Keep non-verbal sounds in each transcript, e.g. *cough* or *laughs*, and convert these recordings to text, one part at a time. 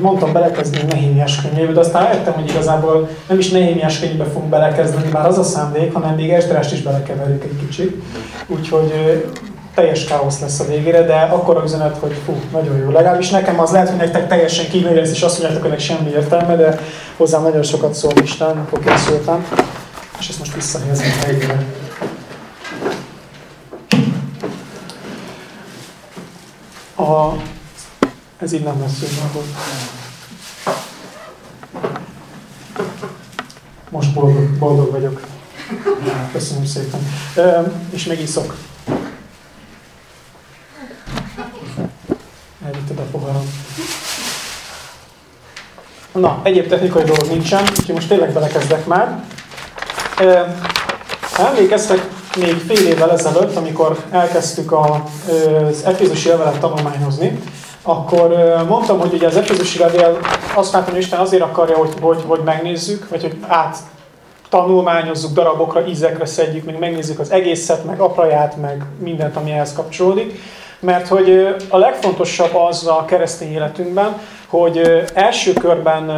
mondtam belekezdeni Nehémiás könyvébe, de aztán rájöttem, hogy igazából nem is Nehémiás könyvbe fogunk belekezdeni, bár az a szándék, hanem még Esdrást is belekeverjük egy kicsit. Úgyhogy teljes káosz lesz a végére, de akkor a üzenet, hogy fú, nagyon jó. Legalábbis nekem az lehet, hogy nektek teljesen kívül lesz, és azt mondjátok, hogy semmi értelme, de hozzám nagyon sokat szól Isten, akkor készültem. És ezt most visszahelyezem a helyére. A, ez így nem lesz jó, Most boldog, boldog vagyok. Köszönöm szépen. E, és még iszok. Elvitted a poharam. Na, egyéb technikai dolog nincsen, úgyhogy most tényleg belekezdek már. E, emlékeztek még fél évvel ezelőtt, amikor elkezdtük a, az Efézusi levelet tanulmányozni, akkor mondtam, hogy ugye az Efézusi levél azt látom, hogy Isten azért akarja, hogy, hogy, hogy megnézzük, vagy hogy át tanulmányozzuk, darabokra, ízekre szedjük, meg megnézzük az egészet, meg apraját, meg mindent, ami ehhez kapcsolódik. Mert hogy a legfontosabb az a keresztény életünkben, hogy első körben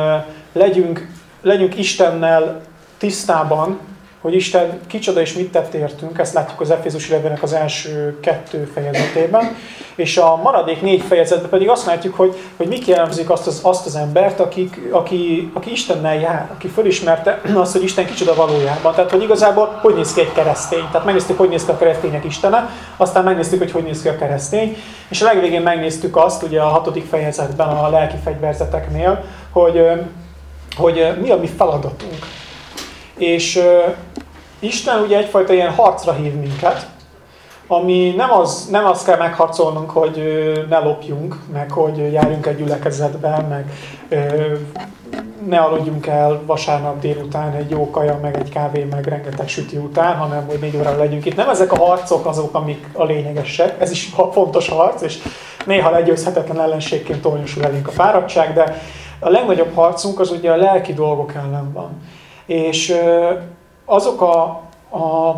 legyünk, legyünk Istennel tisztában, hogy Isten kicsoda és mit tett értünk, ezt látjuk az Efézus levélnek az első kettő fejezetében, és a maradék négy fejezetben pedig azt látjuk, hogy, hogy mik jellemzik azt az, azt az embert, akik, aki, aki Istennel jár, aki fölismerte azt, hogy Isten kicsoda valójában. Tehát, hogy igazából hogy néz ki egy keresztény. Tehát megnéztük, hogy néz ki a keresztények Istene, aztán megnéztük, hogy hogy néz ki a keresztény, és a legvégén megnéztük azt, ugye a hatodik fejezetben a lelki fegyverzeteknél, hogy, hogy mi a mi feladatunk. És Isten ugye egyfajta ilyen harcra hív minket, ami nem az, nem azt kell megharcolnunk, hogy ne lopjunk, meg hogy járjunk egy gyülekezetbe, meg ne aludjunk el vasárnap délután egy jó kaja, meg egy kávé, meg rengeteg süti után, hanem hogy négy órára legyünk itt. Nem ezek a harcok azok, amik a lényegesek, ez is fontos harc, és néha legyőzhetetlen ellenségként tornyosul elénk a fáradtság, de a legnagyobb harcunk az ugye a lelki dolgok ellen van. És azok a, a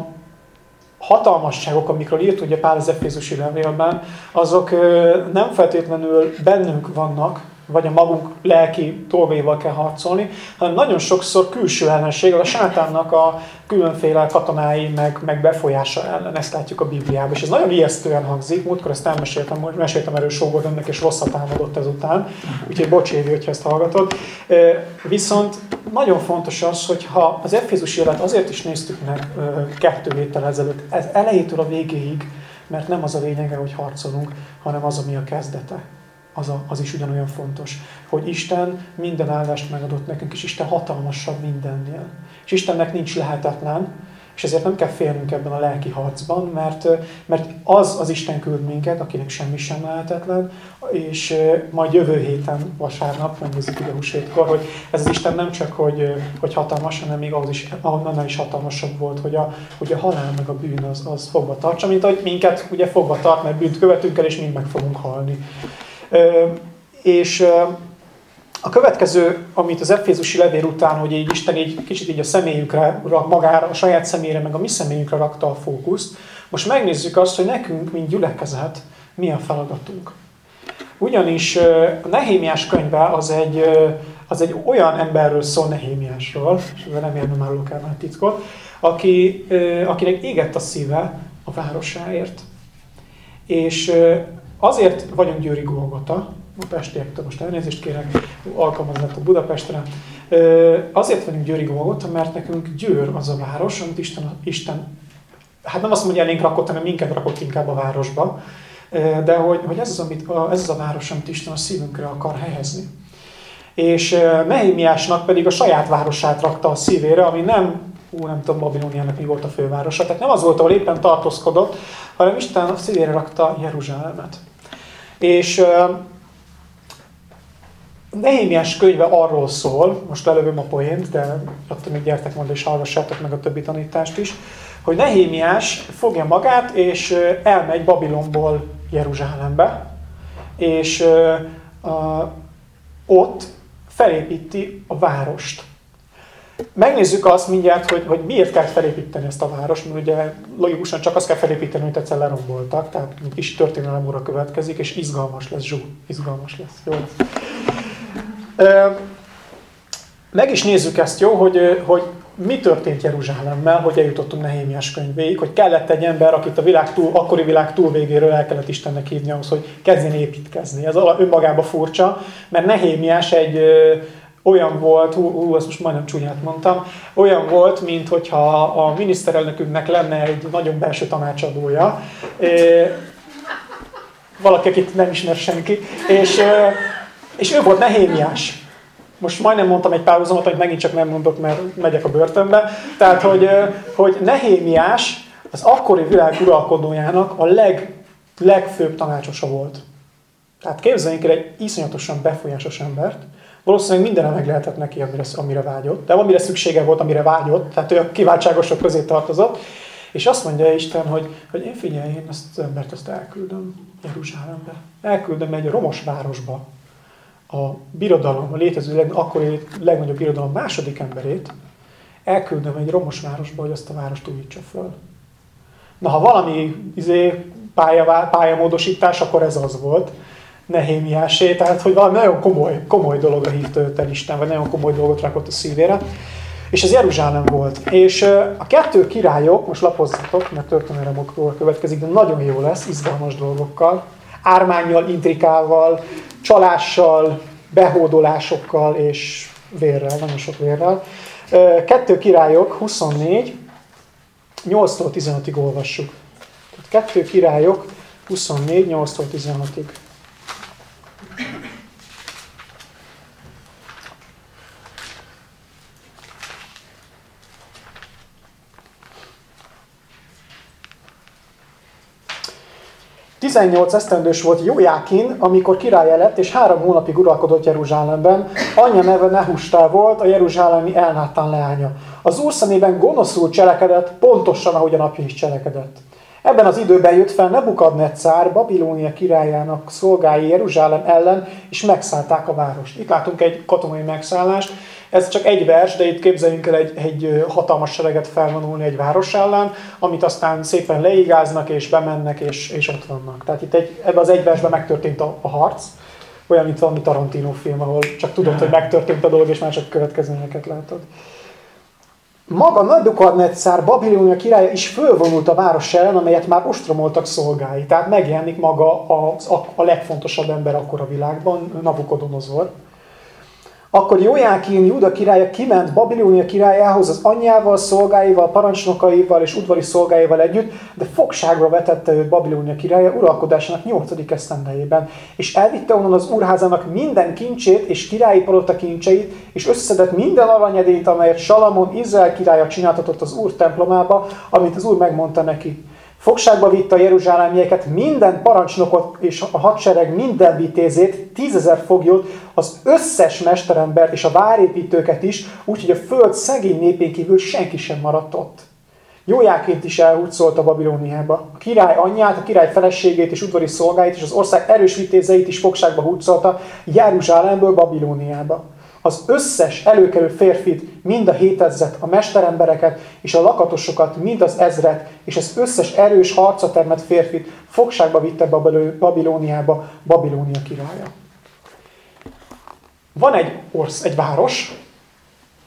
hatalmasságok, amikről írt ugye Pál az Efézusi levélben, azok nem feltétlenül bennünk vannak, vagy a magunk lelki dolgaival kell harcolni, hanem nagyon sokszor külső ellenség, a sátánnak a különféle katonái, meg, meg befolyása ellen. Ezt látjuk a Bibliában. És ez nagyon ijesztően hangzik. Múltkor ezt elmeséltem, meséltem erről Sógor önnek, és rosszat támadott ezután. Úgyhogy bocs, Évi, hogyha ezt hallgatod. Viszont nagyon fontos az, hogy ha az Efézus élet azért is néztük meg kettő héttel ezelőtt, ez elejétől a végéig, mert nem az a lényege, hogy harcolunk, hanem az, ami a kezdete az, a, az is ugyanolyan fontos, hogy Isten minden áldást megadott nekünk, és Isten hatalmasabb mindennél. És Istennek nincs lehetetlen, és ezért nem kell félnünk ebben a lelki harcban, mert, mert az az Isten küld minket, akinek semmi sem lehetetlen, és majd jövő héten, vasárnap, megnézzük ide húsvétkor, hogy ez az Isten nem csak, hogy, hogy hatalmas, hanem még az is, annál is hatalmasabb volt, hogy a, hogy a halál meg a bűn az, az fogva tartsa, mint ahogy minket ugye fogva tart, mert bűnt követünk el, és mind meg fogunk halni. És a következő, amit az Efézusi levél után, hogy így Isten így kicsit így a személyünkre, magára, a saját személyre, meg a mi személyünkre rakta a fókuszt, most megnézzük azt, hogy nekünk, mint gyülekezet, mi a feladatunk. Ugyanis a Nehémiás könyve az egy, az egy olyan emberről szól Nehémiásról, és nem árulok el már titkot, aki, akinek égett a szíve a városáért. És Azért vagyunk Győri Golgota, a pestiektől most elnézést kérek, alkalmaznak a Budapestre. Azért vagyunk Győri Golgota, mert nekünk Győr az a város, amit Isten, Isten hát nem azt mondja, elénk rakott, hanem minket rakott inkább a városba, de hogy, hogy ez, az, amit, ez az a város, amit Isten a szívünkre akar helyezni. És Nehémiásnak pedig a saját városát rakta a szívére, ami nem, ú, nem tudom, Babilóniának mi volt a fővárosa, tehát nem az volt, ahol éppen tartózkodott, hanem Isten a szívére rakta Jeruzsálemet. És Nehémiás könyve arról szól, most lelövöm a poént, de attól még gyertek majd és hallgassátok meg a többi tanítást is, hogy Nehémiás fogja magát, és elmegy Babilonból Jeruzsálembe, és ott felépíti a várost. Megnézzük azt mindjárt, hogy, hogy miért kell felépíteni ezt a várost, mert ugye logikusan csak azt kell felépíteni, amit egyszer leromboltak, tehát kis történelem óra következik, és izgalmas lesz, Zsú, izgalmas lesz. Jó. Meg is nézzük ezt, jó, hogy, hogy mi történt Jeruzsálemmel, hogy eljutottunk Nehémiás könyvéig, hogy kellett egy ember, akit a világ túl, akkori világ túl végéről el kellett Istennek hívni ahhoz, hogy kezdjen építkezni. Ez önmagában furcsa, mert Nehémiás egy olyan volt, hú, hú, ezt most majdnem csúnyát mondtam, olyan volt, mint hogyha a miniszterelnökünknek lenne egy nagyon belső tanácsadója, valaki, akit nem ismer senki, és, és ő volt Nehémiás. Most majdnem mondtam egy párhuzamot, amit megint csak nem mondok, mert megyek a börtönbe. Tehát, hogy, hogy Nehémiás az akkori világ uralkodójának a leg, legfőbb tanácsosa volt. Tehát képzeljünk el egy iszonyatosan befolyásos embert, valószínűleg mindenre meg lehetett neki, amire, amire vágyott, de amire szüksége volt, amire vágyott, tehát ő a kiváltságosok közé tartozott, és azt mondja Isten, hogy, hogy én figyelj, én ezt az embert azt elküldöm Jeruzsálembe. Elküldöm egy romos városba, a birodalom, a létező leg, akkori legnagyobb birodalom második emberét, elküldöm egy romos városba, hogy azt a várost újítsa föl. Na, ha valami izé, pálya, pályamódosítás, akkor ez az volt. Nehémiásé, tehát hogy valami nagyon komoly, komoly dologra hívta őt el Isten, vagy nagyon komoly dolgot rakott a szívére. És ez Jeruzsálem volt. És a kettő királyok, most lapozzatok, mert történelemokról következik, de nagyon jó lesz, izgalmas dolgokkal, ármányjal, intrikával, csalással, behódolásokkal és vérrel, nagyon sok vérrel. Kettő királyok, 24, 8-tól 15-ig olvassuk. kettő királyok, 24, 8-tól 16-ig. 18 esztendős volt Jójákin, amikor király lett, és három hónapig uralkodott Jeruzsálemben. Anyja neve Nehustá volt, a jeruzsálemi Elnátán leánya. Az úr szemében gonoszul cselekedett, pontosan ahogy a napja is cselekedett. Ebben az időben jött fel Nebukadnetszár, Babilónia királyának szolgái Jeruzsálem ellen, és megszállták a várost. Itt látunk egy katonai megszállást. Ez csak egy vers, de itt képzeljünk el egy, egy hatalmas sereget felvonulni egy város ellen, amit aztán szépen leigáznak, és bemennek, és, és ott vannak. Tehát itt egy, ebben az egy versben megtörtént a, a harc, olyan, mint valami Tarantino film, ahol csak tudod, hogy megtörtént a dolog, és már csak következményeket látod maga Nadukadnetszár, Babilónia királya is fölvonult a város ellen, amelyet már ostromoltak szolgái. Tehát megjelenik maga a, a, a legfontosabb ember akkor a világban, Nabukodonozor. Akkor Jójákin, Júda királya kiment Babilónia királyához az anyjával, szolgáival, parancsnokaival és udvari szolgáival együtt, de fogságra vetette őt Babilónia királya uralkodásának 8. esztendejében, és elvitte onnan az úrházának minden kincsét és királyi palota kincseit, és összedett minden aranyedényt, amelyet Salamon, Izrael királya csináltatott az úr templomába, amit az úr megmondta neki. Fogságba vitte a jeruzsálemieket, minden parancsnokot és a hadsereg minden vitézét, tízezer foglyot, az összes mesterembert és a várépítőket is, úgyhogy a föld szegény népén kívül senki sem maradt ott. Jójáként is elhúzolt a Babilóniába. A király anyját, a király feleségét és udvari szolgáit és az ország erős vitézeit is fogságba húzolta Jeruzsálemből Babilóniába az összes előkelő férfit, mind a hétezet, a mesterembereket és a lakatosokat, mind az ezret, és az összes erős harcatermet férfit fogságba vitte Babilóniába Babilónia királya. Van egy orsz, egy város,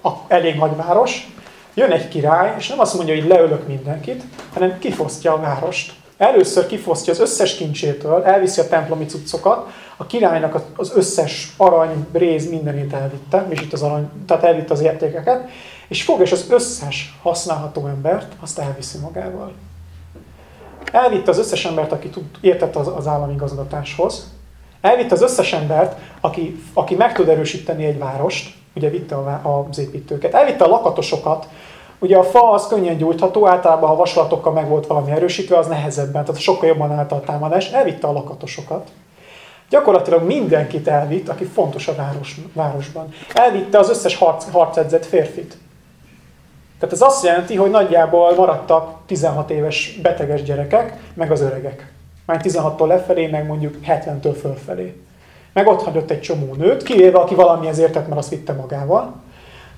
a elég nagy város, jön egy király, és nem azt mondja, hogy leölök mindenkit, hanem kifosztja a várost. Először kifosztja az összes kincsétől, elviszi a templomi cuccokat, a királynak az összes arany, bréz, mindenét elvitte, és itt az arany, tehát elvitte az értékeket, és fog és az összes használható embert, azt elviszi magával. Elvitte az összes embert, aki tud, értett az, az állami gazdatáshoz, elvitte az összes embert, aki, aki meg tud erősíteni egy várost, ugye vitte a, az építőket, elvitte a lakatosokat, Ugye a fa az könnyen gyújtható, általában ha vaslatokkal meg volt valami erősítve, az nehezebben, tehát sokkal jobban állt a támadás, elvitte a lakatosokat. Gyakorlatilag mindenkit elvitt, aki fontos a város, városban. Elvitte az összes harc, harcedzett férfit. Tehát ez azt jelenti, hogy nagyjából maradtak 16 éves beteges gyerekek, meg az öregek. Már 16-tól lefelé, meg mondjuk 70-től fölfelé. Meg ott hagyott egy csomó nőt, kivéve aki ezért tett, mert azt vitte magával.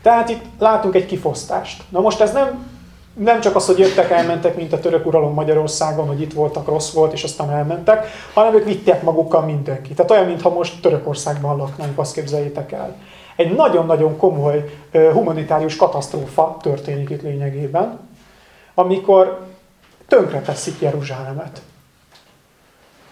Tehát itt látunk egy kifosztást. Na most ez nem nem csak az, hogy jöttek, elmentek, mint a török uralom Magyarországon, hogy itt voltak, rossz volt, és aztán elmentek, hanem ők vitték magukkal mindenki. Tehát olyan, mintha most Törökországban laknánk, azt képzeljétek el. Egy nagyon-nagyon komoly humanitárius katasztrófa történik itt lényegében, amikor tönkre teszik Jeruzsálemet.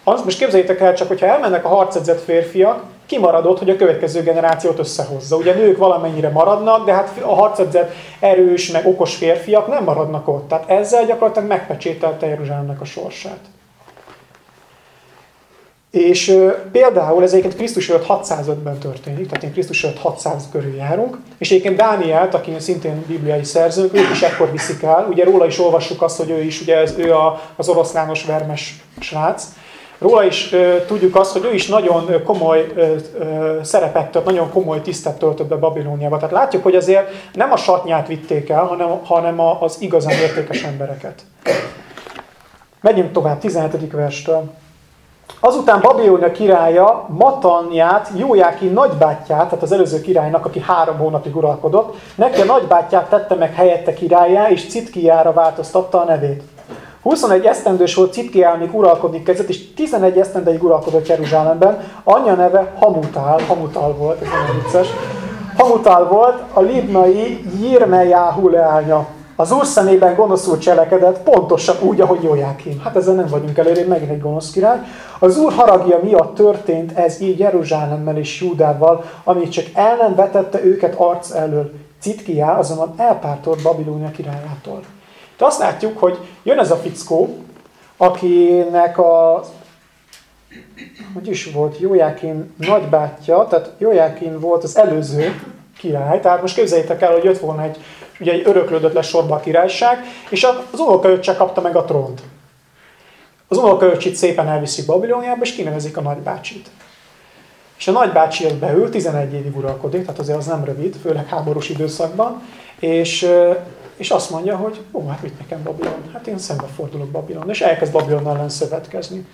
Azt most képzeljétek el csak, hogyha elmennek a harcedzett férfiak, kimaradott, hogy a következő generációt összehozza. Ugye nők valamennyire maradnak, de hát a harcedzett erős, meg okos férfiak nem maradnak ott. Tehát ezzel gyakorlatilag megpecsételte Jeruzsálemnek a sorsát. És ö, például ez egyébként Krisztus előtt 605-ben történik, tehát én Krisztus előtt 600 körül járunk, és egyébként Dánielt, aki szintén bibliai szerzőnk, ők is ekkor viszik el, ugye róla is olvassuk azt, hogy ő is, ugye ez, ő a, az oroszlános vermes srác, Róla is ö, tudjuk azt, hogy ő is nagyon komoly ö, ö, szerepet tört, nagyon komoly tisztet töltött be Babilóniába. Tehát látjuk, hogy azért nem a satnyát vitték el, hanem, hanem az igazán értékes embereket. Megyünk tovább, 17. verstől. Azután Babilónia királya Matanját, Jójáki nagybátyját, tehát az előző királynak, aki három hónapig uralkodott, neki a nagybátyját tette meg helyette királyá, és Citkiára változtatta a nevét. 21 esztendős volt Citkiá, még uralkodni kezdett, és 11 esztendeig uralkodott Jeruzsálemben. Anyja neve Hamutál, Hamutál volt, ez nagyon vicces. Hamutál volt a libnai Jirmejáhu leánya. Az úr szemében gonoszul cselekedett, pontosan úgy, ahogy Jójákim. Hát ezzel nem vagyunk előrébb, megint egy gonosz király. Az úr haragja miatt történt ez így Jeruzsálemmel és Júdával, amit csak el nem vetette őket arc elől. Citkiá azonban elpártolt Babilónia királyától. De azt látjuk, hogy jön ez a fickó, akinek a hogy is volt, Jójákin nagybátyja, tehát Jójákin volt az előző király, tehát most képzeljétek el, hogy jött volna egy, ugye egy öröklődött lesz sorba a királyság, és az unokaöccse kapta meg a trónt. Az unokaöcsit szépen elviszik Babilóniába, és kinevezik a nagybácsit. És a nagybácsi jött beül, 11 évig uralkodik, tehát azért az nem rövid, főleg háborús időszakban, és és azt mondja, hogy ó, hát mit nekem Babilon? Hát én szembe fordulok Babilon, és elkezd Babilon ellen szövetkezni.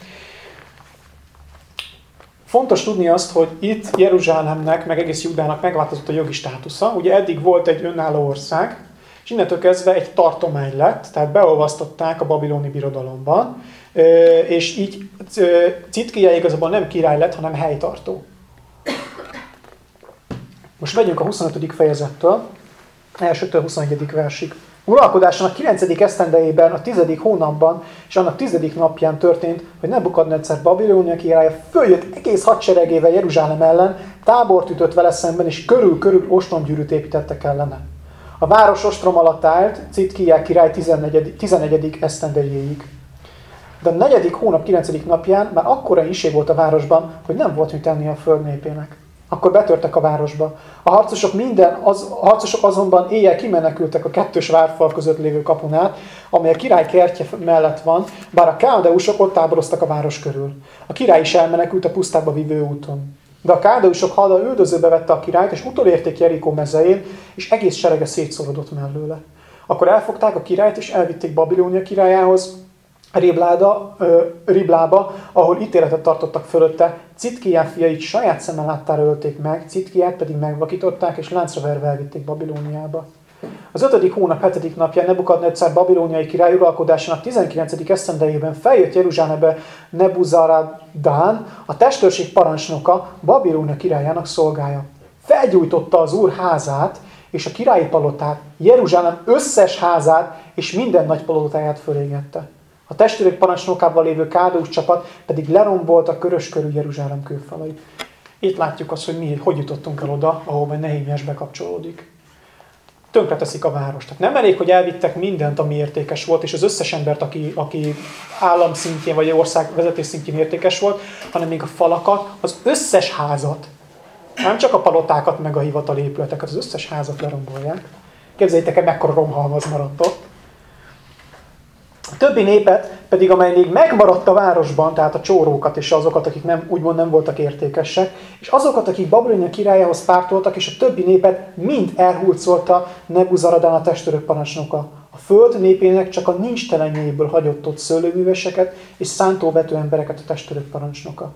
Fontos tudni azt, hogy itt Jeruzsálemnek, meg egész Judának megváltozott a jogi státusza. Ugye eddig volt egy önálló ország, és innentől kezdve egy tartomány lett, tehát beolvasztották a babiloni birodalomban, és így Citkija igazából nem király lett, hanem helytartó. Most megyünk a 25. fejezettől elsőtől 21. versig. Uralkodásának 9. esztendejében, a 10. hónapban és annak 10. napján történt, hogy Nebukadnetszer Babilónia királya följött egész hadseregével Jeruzsálem ellen, tábort ütött vele szemben, és körül-körül ostromgyűrűt építettek ellene. A város ostrom alatt állt Citkiá király 14. 11. esztendejéig. De a negyedik hónap 9. napján már akkora inség volt a városban, hogy nem volt mit tenni a föld népének. Akkor betörtek a városba. A harcosok, minden, az, a harcosok azonban éjjel kimenekültek a kettős várfal között lévő kapunát, amely a király kertje mellett van, bár a káldeusok ott táboroztak a város körül. A király is elmenekült a pusztába vívő úton. De a káldeusok hada üldözőbe vette a királyt, és utolérték Jerikó mezején, és egész serege szétszorodott mellőle. Akkor elfogták a királyt, és elvitték Babilónia királyához, Ribláda, ö, Riblába, ahol ítéletet tartottak fölötte, Citkiá fiait saját szemmel láttára ölték meg, Citkiát pedig megvakították, és láncra verve elvitték Babilóniába. Az ötödik hónap hetedik napján Nebukadnetszár babilóniai király uralkodásának 19. esztendejében feljött Jeruzsálembe Nebuzaradán, a testőrség parancsnoka, Babilónia királyának szolgája. Felgyújtotta az úr házát, és a királyi palotát, Jeruzsálem összes házát és minden nagy palotáját fölégette. A testvérek parancsnokával lévő kádós csapat pedig lerombolt a körös körű Jeruzsálem kőfalait. Itt látjuk azt, hogy mi hogy jutottunk el oda, ahova Nehémiás bekapcsolódik. Tönkre teszik a várost. Tehát nem elég, hogy elvittek mindent, ami értékes volt, és az összes embert, aki, aki állam szintjén vagy ország vezetés szintjén értékes volt, hanem még a falakat, az összes házat. Nem csak a palotákat, meg a hivatali épületeket, az összes házat lerombolják. Képzeljétek el, mekkora romhalmaz maradt ott. A többi népet pedig, amely még megmaradt a városban, tehát a csórókat és azokat, akik nem, úgymond nem voltak értékesek, és azokat, akik Babilonia királyához pártoltak, és a többi népet mind elhulcolta Nebuzaradán a testőrök parancsnoka. A föld népének csak a nincs telenjéből hagyott ott szőlőműveseket és szántóvető embereket a testőrök parancsnoka.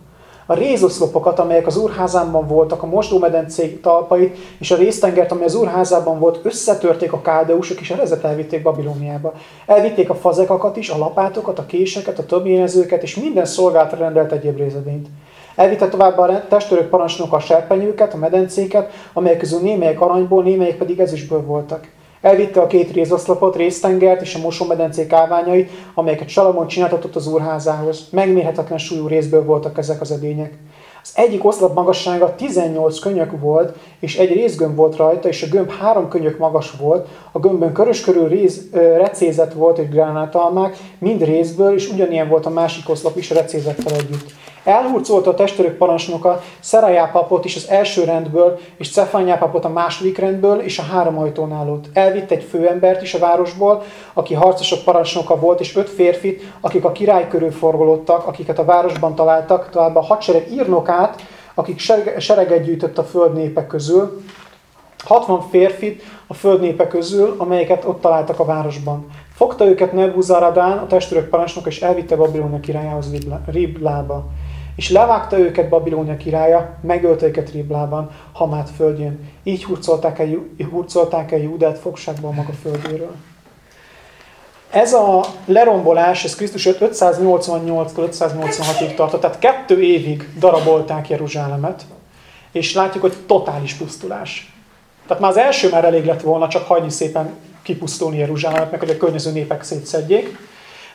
A rézoszlopokat, amelyek az úrházában voltak, a mosdómedencék talpait, és a résztengert, amely az úrházában volt, összetörték a káldeusok, és a rezet elvitték Babilóniába. Elvitték a fazekakat is, a lapátokat, a késeket, a többényezőket, és minden szolgálatra rendelt egyéb részedényt. Elvitte tovább a testőrök parancsnok a serpenyőket, a medencéket, amelyek közül némelyek aranyból, némelyek pedig ezüstből voltak. Elvitte a két rézoszlopot, résztengert és a mosómedencék állványait, amelyeket Salamon csináltatott az úrházához. Megmérhetetlen súlyú részből voltak ezek az edények. Az egyik oszlop magassága 18 könyök volt, és egy részgömb volt rajta, és a gömb három könyök magas volt. A gömbön körös körül rész, recézet volt, egy gránátalmák, mind részből, és ugyanilyen volt a másik oszlop is recézettel együtt. Elhurcolta a testőrök parancsnoka Szerajá papot is az első rendből, és Cefányá papot a második rendből, és a három ajtón állott. Elvitt egy főembert is a városból, aki harcosok parancsnoka volt, és öt férfit, akik a király körül forgolódtak, akiket a városban találtak, továbbá a hadsereg írnokát, akik sereget gyűjtött a föld népek közül, 60 férfit a föld népe közül, amelyeket ott találtak a városban. Fogta őket Nebuzaradán, a testőrök parancsnok, és elvitte Babilonia királyához Riblába. És levágta őket Babilónia királya, megölte őket Riblában, Hamát földjén. Így hurcolták el, hurcolták el Júdát fogságban maga földéről. Ez a lerombolás, ez Krisztus 588-tól 586-ig tartott, tehát kettő évig darabolták Jeruzsálemet, és látjuk, hogy totális pusztulás. Tehát már az első már elég lett volna csak hagyni szépen kipusztulni Jeruzsálemet, meg hogy a környező népek szétszedjék.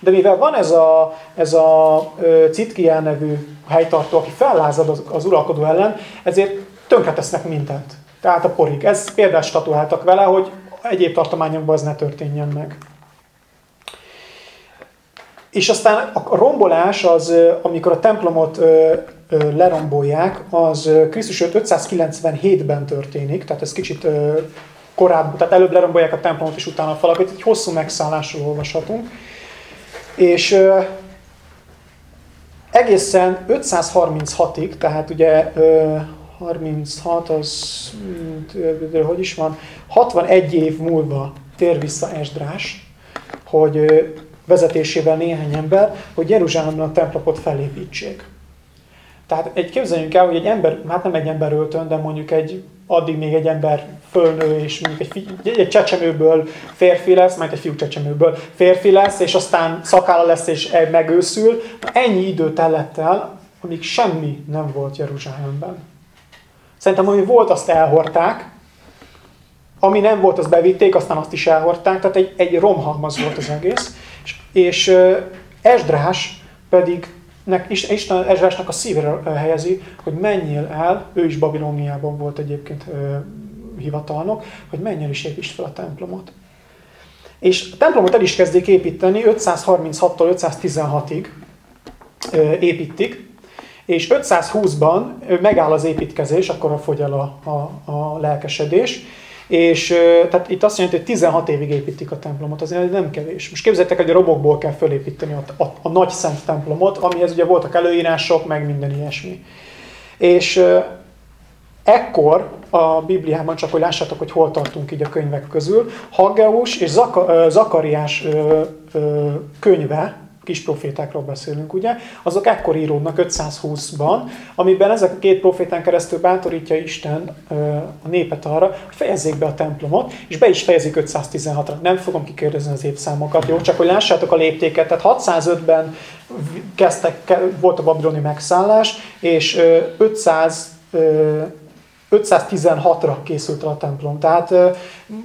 De mivel van ez a, ez a Citkiá nevű helytartó, aki fellázad az, az uralkodó ellen, ezért tönkretesznek mindent. Tehát a porig. Ez példát statuáltak vele, hogy egyéb tartományokban az ne történjen meg. És aztán a rombolás, az, amikor a templomot lerombolják, az Krisztus 597-ben történik, tehát ez kicsit korábban, tehát előbb lerombolják a templomot, és utána a falakat, egy hosszú megszállásról olvashatunk. És ö, egészen 536-ig, tehát ugye ö, 36 az, ö, hogy is van, 61 év múlva tér vissza Esdrás, hogy ö, vezetésével néhány ember, hogy Jeruzsálemben a templomot felépítsék. Tehát egy képzeljünk el, hogy egy ember, hát nem egy ember öltön, de mondjuk egy, addig még egy ember fölnő, és mondjuk egy, egy, egy csecsemőből férfi lesz, majd egy fiú csecsemőből férfi lesz, és aztán szakála lesz, és megőszül. Ennyi idő telett el, amíg semmi nem volt Jeruzsálemben. Szerintem, ami volt, azt elhordták, ami nem volt, azt bevitték, aztán azt is elhordták, tehát egy, egy romhalmaz volt az egész. És, és Esdrás pedig nek, Isten Ezrásnak a szívére helyezi, hogy menjél el, ő is Babilóniában volt egyébként ö, hivatalnok, hogy menjél is építsd fel a templomot. És a templomot el is kezdik építeni, 536-tól 516-ig építik, és 520-ban megáll az építkezés, akkor fogy el a, a, a lelkesedés, és tehát itt azt jelenti, hogy 16 évig építik a templomot, azért nem kevés. Most képzeljétek, hogy a romokból kell fölépíteni a, a, a nagy szent templomot, amihez ugye voltak előírások, meg minden ilyesmi. És ekkor a Bibliában, csak hogy lássátok, hogy hol tartunk így a könyvek közül, Haggeus és Zaka, Zakariás könyve, kis profétákról beszélünk, ugye, azok ekkor íródnak 520-ban, amiben ezek a két profétán keresztül bátorítja Isten a népet arra, hogy fejezzék be a templomot, és be is fejezik 516-ra. Nem fogom kikérdezni az évszámokat, jó? Csak hogy lássátok a léptéket. Tehát 605-ben kezdtek, volt a babiloni megszállás, és 500 516-ra készült a templom. Tehát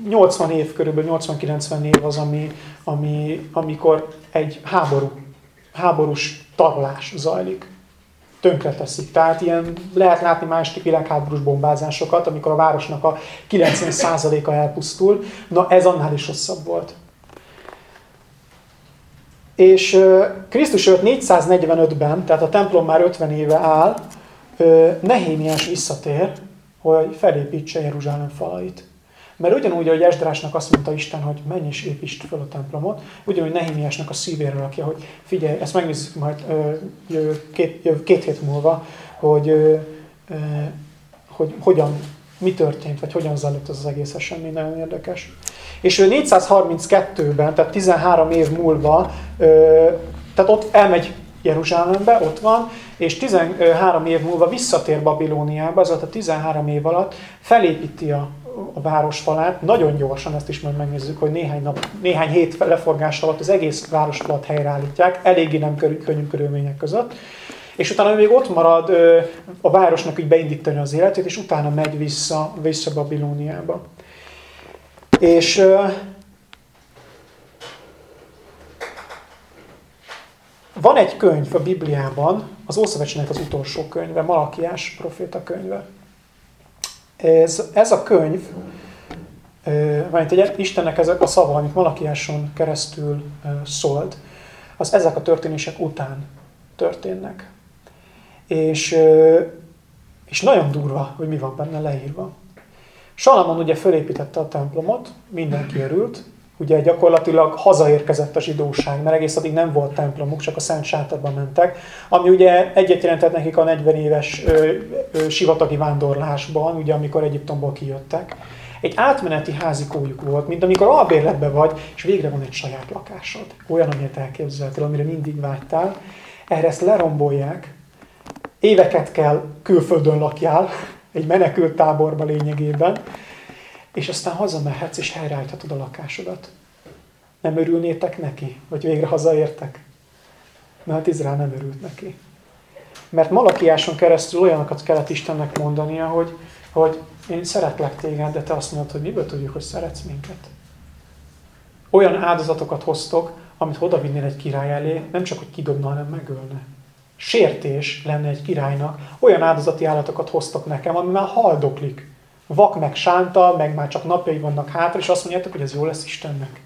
80 év, körülbelül 80-90 év az, ami, ami, amikor egy háború, háborús tarolás zajlik. Tönkre. Tehát ilyen lehet látni második világháborús bombázásokat, amikor a városnak a 90%-a elpusztul. Na ez annál is rosszabb volt. És Krisztus 445-ben, tehát a templom már 50 éve áll, Nehémiás visszatér, hogy felépítse Jeruzsálem falait. Mert ugyanúgy, hogy Esdrásnak azt mondta Isten, hogy menj és építsd fel a templomot, ugyanúgy Nehémiásnak a szívéről rakja, hogy figyelj, ezt megnézzük majd ö, két, két hét múlva, hogy, ö, ö, hogy hogyan, mi történt, vagy hogyan zajlott az, az egész esemény, nagyon érdekes. És ő 432-ben, tehát 13 év múlva, ö, tehát ott elmegy Jeruzsálembe, ott van, és 13 év múlva visszatér Babilóniába, az a 13 év alatt felépíti a, a városfalát, nagyon gyorsan, ezt is majd megnézzük, hogy néhány, nap, néhány hét leforgás alatt az egész városfalat helyreállítják, eléggé nem könnyű körülmények között, és utána még ott marad a városnak így beindítani az életét, és utána megy vissza, vissza Babilóniába. És van egy könyv a Bibliában, az Ószövetségnek az utolsó könyve, Malakiás proféta könyve. Ez, ez a könyv, vagy egy Istennek ezek a szava, amit Malakiáson keresztül szólt, az ezek a történések után történnek. És, és nagyon durva, hogy mi van benne leírva. Salamon ugye fölépítette a templomot, mindenki örült, ugye gyakorlatilag hazaérkezett a zsidóság, mert egész addig nem volt templomuk, csak a Szent Sátorban mentek, ami ugye egyet jelentett nekik a 40 éves ö, ö, sivatagi vándorlásban, ugye amikor Egyiptomból kijöttek. Egy átmeneti házikójuk volt, mint amikor albérletben vagy, és végre van egy saját lakásod. Olyan, amit elképzeltél, amire mindig vágytál. Erre ezt lerombolják, éveket kell külföldön lakjál, egy menekült táborba lényegében, és aztán hazamehetsz, és helyreállíthatod a lakásodat. Nem örülnétek neki, hogy végre hazaértek? Mert Izrael nem örült neki. Mert Malakiáson keresztül olyanokat kellett Istennek mondania, hogy, hogy én szeretlek téged, de te azt mondod, hogy miből tudjuk, hogy szeretsz minket. Olyan áldozatokat hoztok, amit odavinnél egy király elé, nem csak, hogy kidobna, hanem megölne sértés lenne egy királynak, olyan áldozati állatokat hoztak nekem, ami már haldoklik. Vak meg sánta, meg már csak napjai vannak hátra, és azt mondjátok, hogy ez jó lesz Istennek.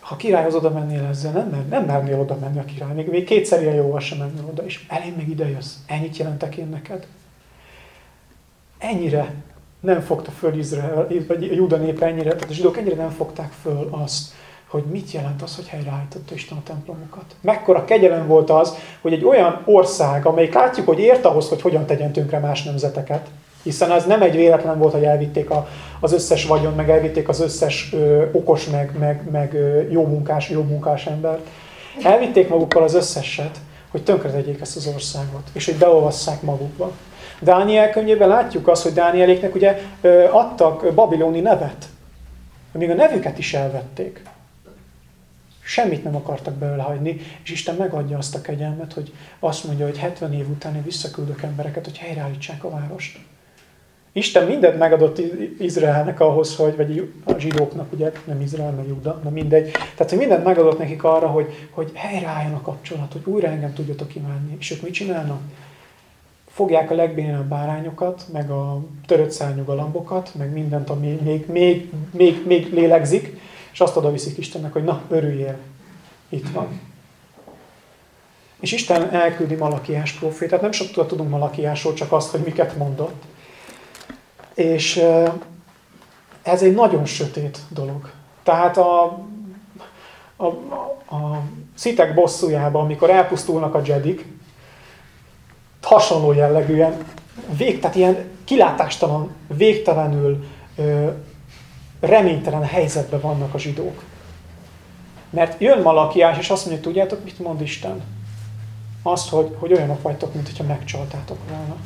Ha királyhoz oda mennél ezzel, nem, mer, nem mernél oda menni a király. Még, még kétszer ilyen jóval sem mennél oda, és elég meg ide jössz. Ennyit jelentek én neked. Ennyire nem fogta föl Izrael, vagy Júda népe ennyire, tehát a zsidók ennyire nem fogták föl azt, hogy mit jelent az, hogy helyreállította Isten a templomokat. Mekkora kegyelem volt az, hogy egy olyan ország, amelyik látjuk, hogy ért ahhoz, hogy hogyan tegyen tönkre más nemzeteket, hiszen az nem egy véletlen volt, hogy elvitték a, az összes vagyon, meg elvitték az összes ö, okos, meg, meg, meg ö, jó munkás, jó munkás embert. Elvitték magukkal az összeset, hogy tönkretegyék ezt az országot, és hogy beolvasszák magukba. Dániel könyvében látjuk azt, hogy Dánieléknek ugye ö, adtak babiloni nevet, még a nevüket is elvették. Semmit nem akartak belőle hagyni, és Isten megadja azt a kegyelmet, hogy azt mondja, hogy 70 év után én visszaküldök embereket, hogy helyreállítsák a várost. Isten mindent megadott Izraelnek ahhoz, hogy, vagy a zsidóknak, ugye nem Izrael, meg Juda, na mindegy. Tehát, hogy mindent megadott nekik arra, hogy, hogy helyreálljon a kapcsolat, hogy újra engem tudjatok imádni. És ők mit csinálnak? Fogják a legbénebb bárányokat, meg a törött szárnyú galambokat, meg mindent, ami még, még, még, még lélegzik, és azt oda viszik Istennek, hogy na, örüljél, itt van. És Isten elküldi Malakiás profétát, nem sok tudunk Malakiásról, csak azt, hogy miket mondott. És ez egy nagyon sötét dolog. Tehát a, a, a szitek bosszújában, amikor elpusztulnak a jedik, hasonló jellegűen, vég, tehát ilyen kilátástalan, végtelenül reménytelen helyzetben vannak a zsidók. Mert jön Malakiás, és azt mondja, tudjátok, mit mond Isten? Azt, hogy, hogy olyanok vagytok, mint hogyha megcsaltátok volna.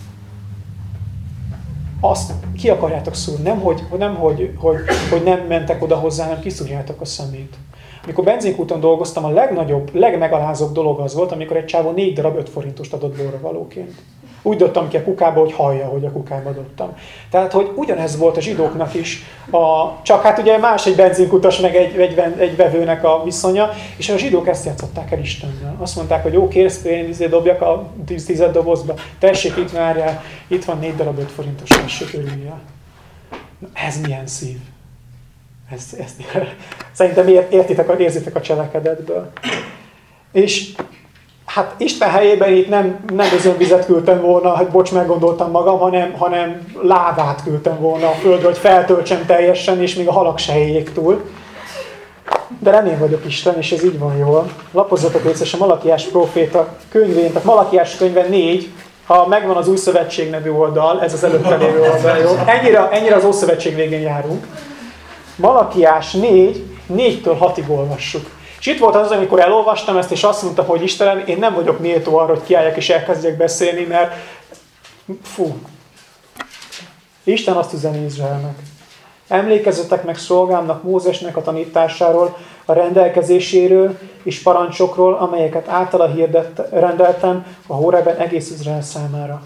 Azt ki akarjátok szúrni, nem, hogy, nem, hogy, hogy, hogy nem mentek oda hozzá, hanem kiszúrjátok a szemét. Amikor benzinkúton dolgoztam, a legnagyobb, legmegalázóbb dolog az volt, amikor egy csávó négy darab 5 forintost adott borra valóként. Úgy dobtam ki a kukába, hogy hallja, hogy a kukába dobtam. Tehát, hogy ugyanez volt a zsidóknak is, a, csak hát ugye más egy benzinkutas, meg egy, egy, egy vevőnek a viszonya, és a zsidók ezt játszották el Istennel. Azt mondták, hogy jó, kérsz, én izé dobjak a tíz tized dobozba, tessék, itt várjál, itt van négy darab öt forintos, tessék, örüljél. Ez milyen szív? Ez, ez, *laughs* szerintem értitek, érzitek a cselekedetből. És hát Isten helyében itt nem, nem özönvizet küldtem volna, hogy bocs, meggondoltam magam, hanem, hanem lávát küldtem volna a földre, hogy feltöltsem teljesen, és még a halak se éljék túl. De nem vagyok Isten, és ez így van jól. Lapozzatok összesen Malakiás proféta könyvén, tehát Malakiás könyve négy, ha megvan az új szövetség nevű oldal, ez az előtte lévő oldal, jó? Ennyire, ennyire az Ószövetség végén járunk. Malakiás 4, 4-től 6-ig olvassuk. És itt volt az, amikor elolvastam ezt, és azt mondtam, hogy Istenem, én nem vagyok méltó arra, hogy kiálljak és elkezdjek beszélni, mert fú, Isten azt üzeni Izraelnek. Emlékezzetek meg szolgámnak Mózesnek a tanításáról, a rendelkezéséről és parancsokról, amelyeket általa hirdett, rendeltem a Hóreben egész Izrael számára.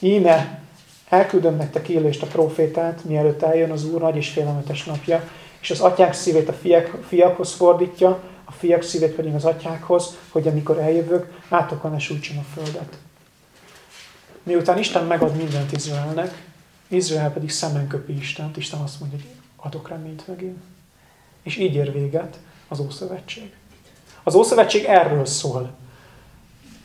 Íme, elküldöm nektek élést a profétát, mielőtt eljön az Úr nagy és félelmetes napja, és az atyák szívét a fiak, fiakhoz fordítja, fiak szívét pedig az atyákhoz, hogy amikor eljövök, átokon ne sújtson a földet. Miután Isten megad mindent Izraelnek, Izrael pedig szemen köpi Istent, Isten azt mondja, hogy adok reményt megint. És így ér véget az Ószövetség. Az Ószövetség erről szól.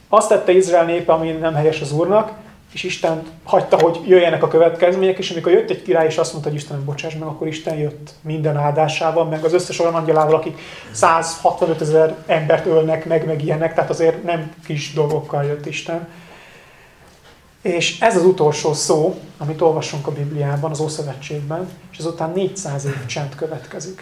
Azt tette Izrael népe, ami nem helyes az Úrnak, és Isten hagyta, hogy jöjjenek a következmények, és amikor jött egy király, és azt mondta, hogy Istenem, bocsáss meg, akkor Isten jött minden áldásával, meg az összes olyan angyalával, akik 165 ezer embert ölnek meg, meg ilyenek, tehát azért nem kis dolgokkal jött Isten. És ez az utolsó szó, amit olvasunk a Bibliában, az Ószövetségben, és azután 400 év csend következik.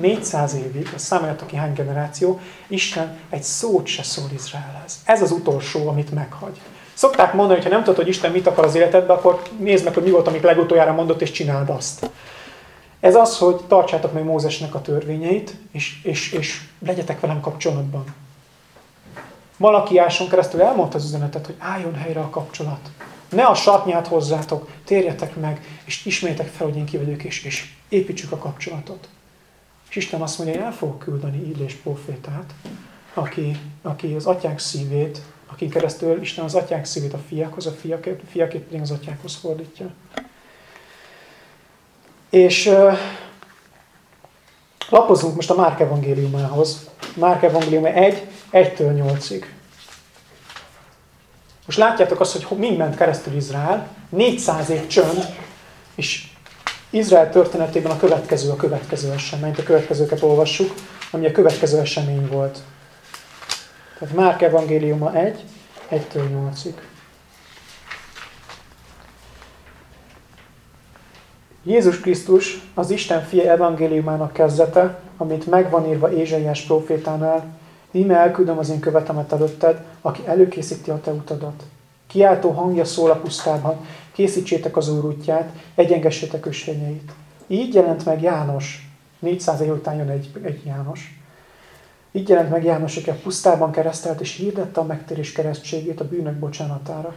400 évig, azt számoljatok ki hány generáció, Isten egy szót se szól Izraelhez. Ez az utolsó, amit meghagy. Szokták mondani, hogy ha nem tudod, hogy Isten mit akar az életedbe, akkor nézd meg, hogy mi volt, amit legutoljára mondott, és csináld azt. Ez az, hogy tartsátok meg Mózesnek a törvényeit, és, és, és legyetek velem kapcsolatban. Malakiáson keresztül elmondta az üzenetet, hogy álljon helyre a kapcsolat. Ne a satnyát hozzátok, térjetek meg, és ismétek fel, hogy én ki és, és építsük a kapcsolatot. És Isten azt mondja, hogy el fogok küldeni Illés profétát, aki, aki az atyák szívét, aki keresztül Isten az atyák szívét a fiakhoz, a fiakét, fiakét pedig az atyákhoz fordítja. És uh, lapozunk most a Márk evangéliumához. Márk evangélium 1, 1-től 8-ig. Most látjátok azt, hogy mind ment keresztül Izrael, 400 év csönd, és Izrael történetében a következő a következő esemény, a következőket olvassuk, ami a következő esemény volt. Tehát Márk evangéliuma 1, 1-től 8-ig. Jézus Krisztus az Isten fia evangéliumának kezdete, amit megvan írva Ézsaiás profétánál, Íme elküldöm az én követemet előtted, aki előkészíti a te utadat. Kiáltó hangja szól a pusztában, készítsétek az Úr útját, egyengessétek ösvényeit. Így jelent meg János, 400 év után jön egy, egy János. Így jelent meg János, aki a pusztában keresztelt és hirdette a megtérés keresztségét a bűnök bocsánatára.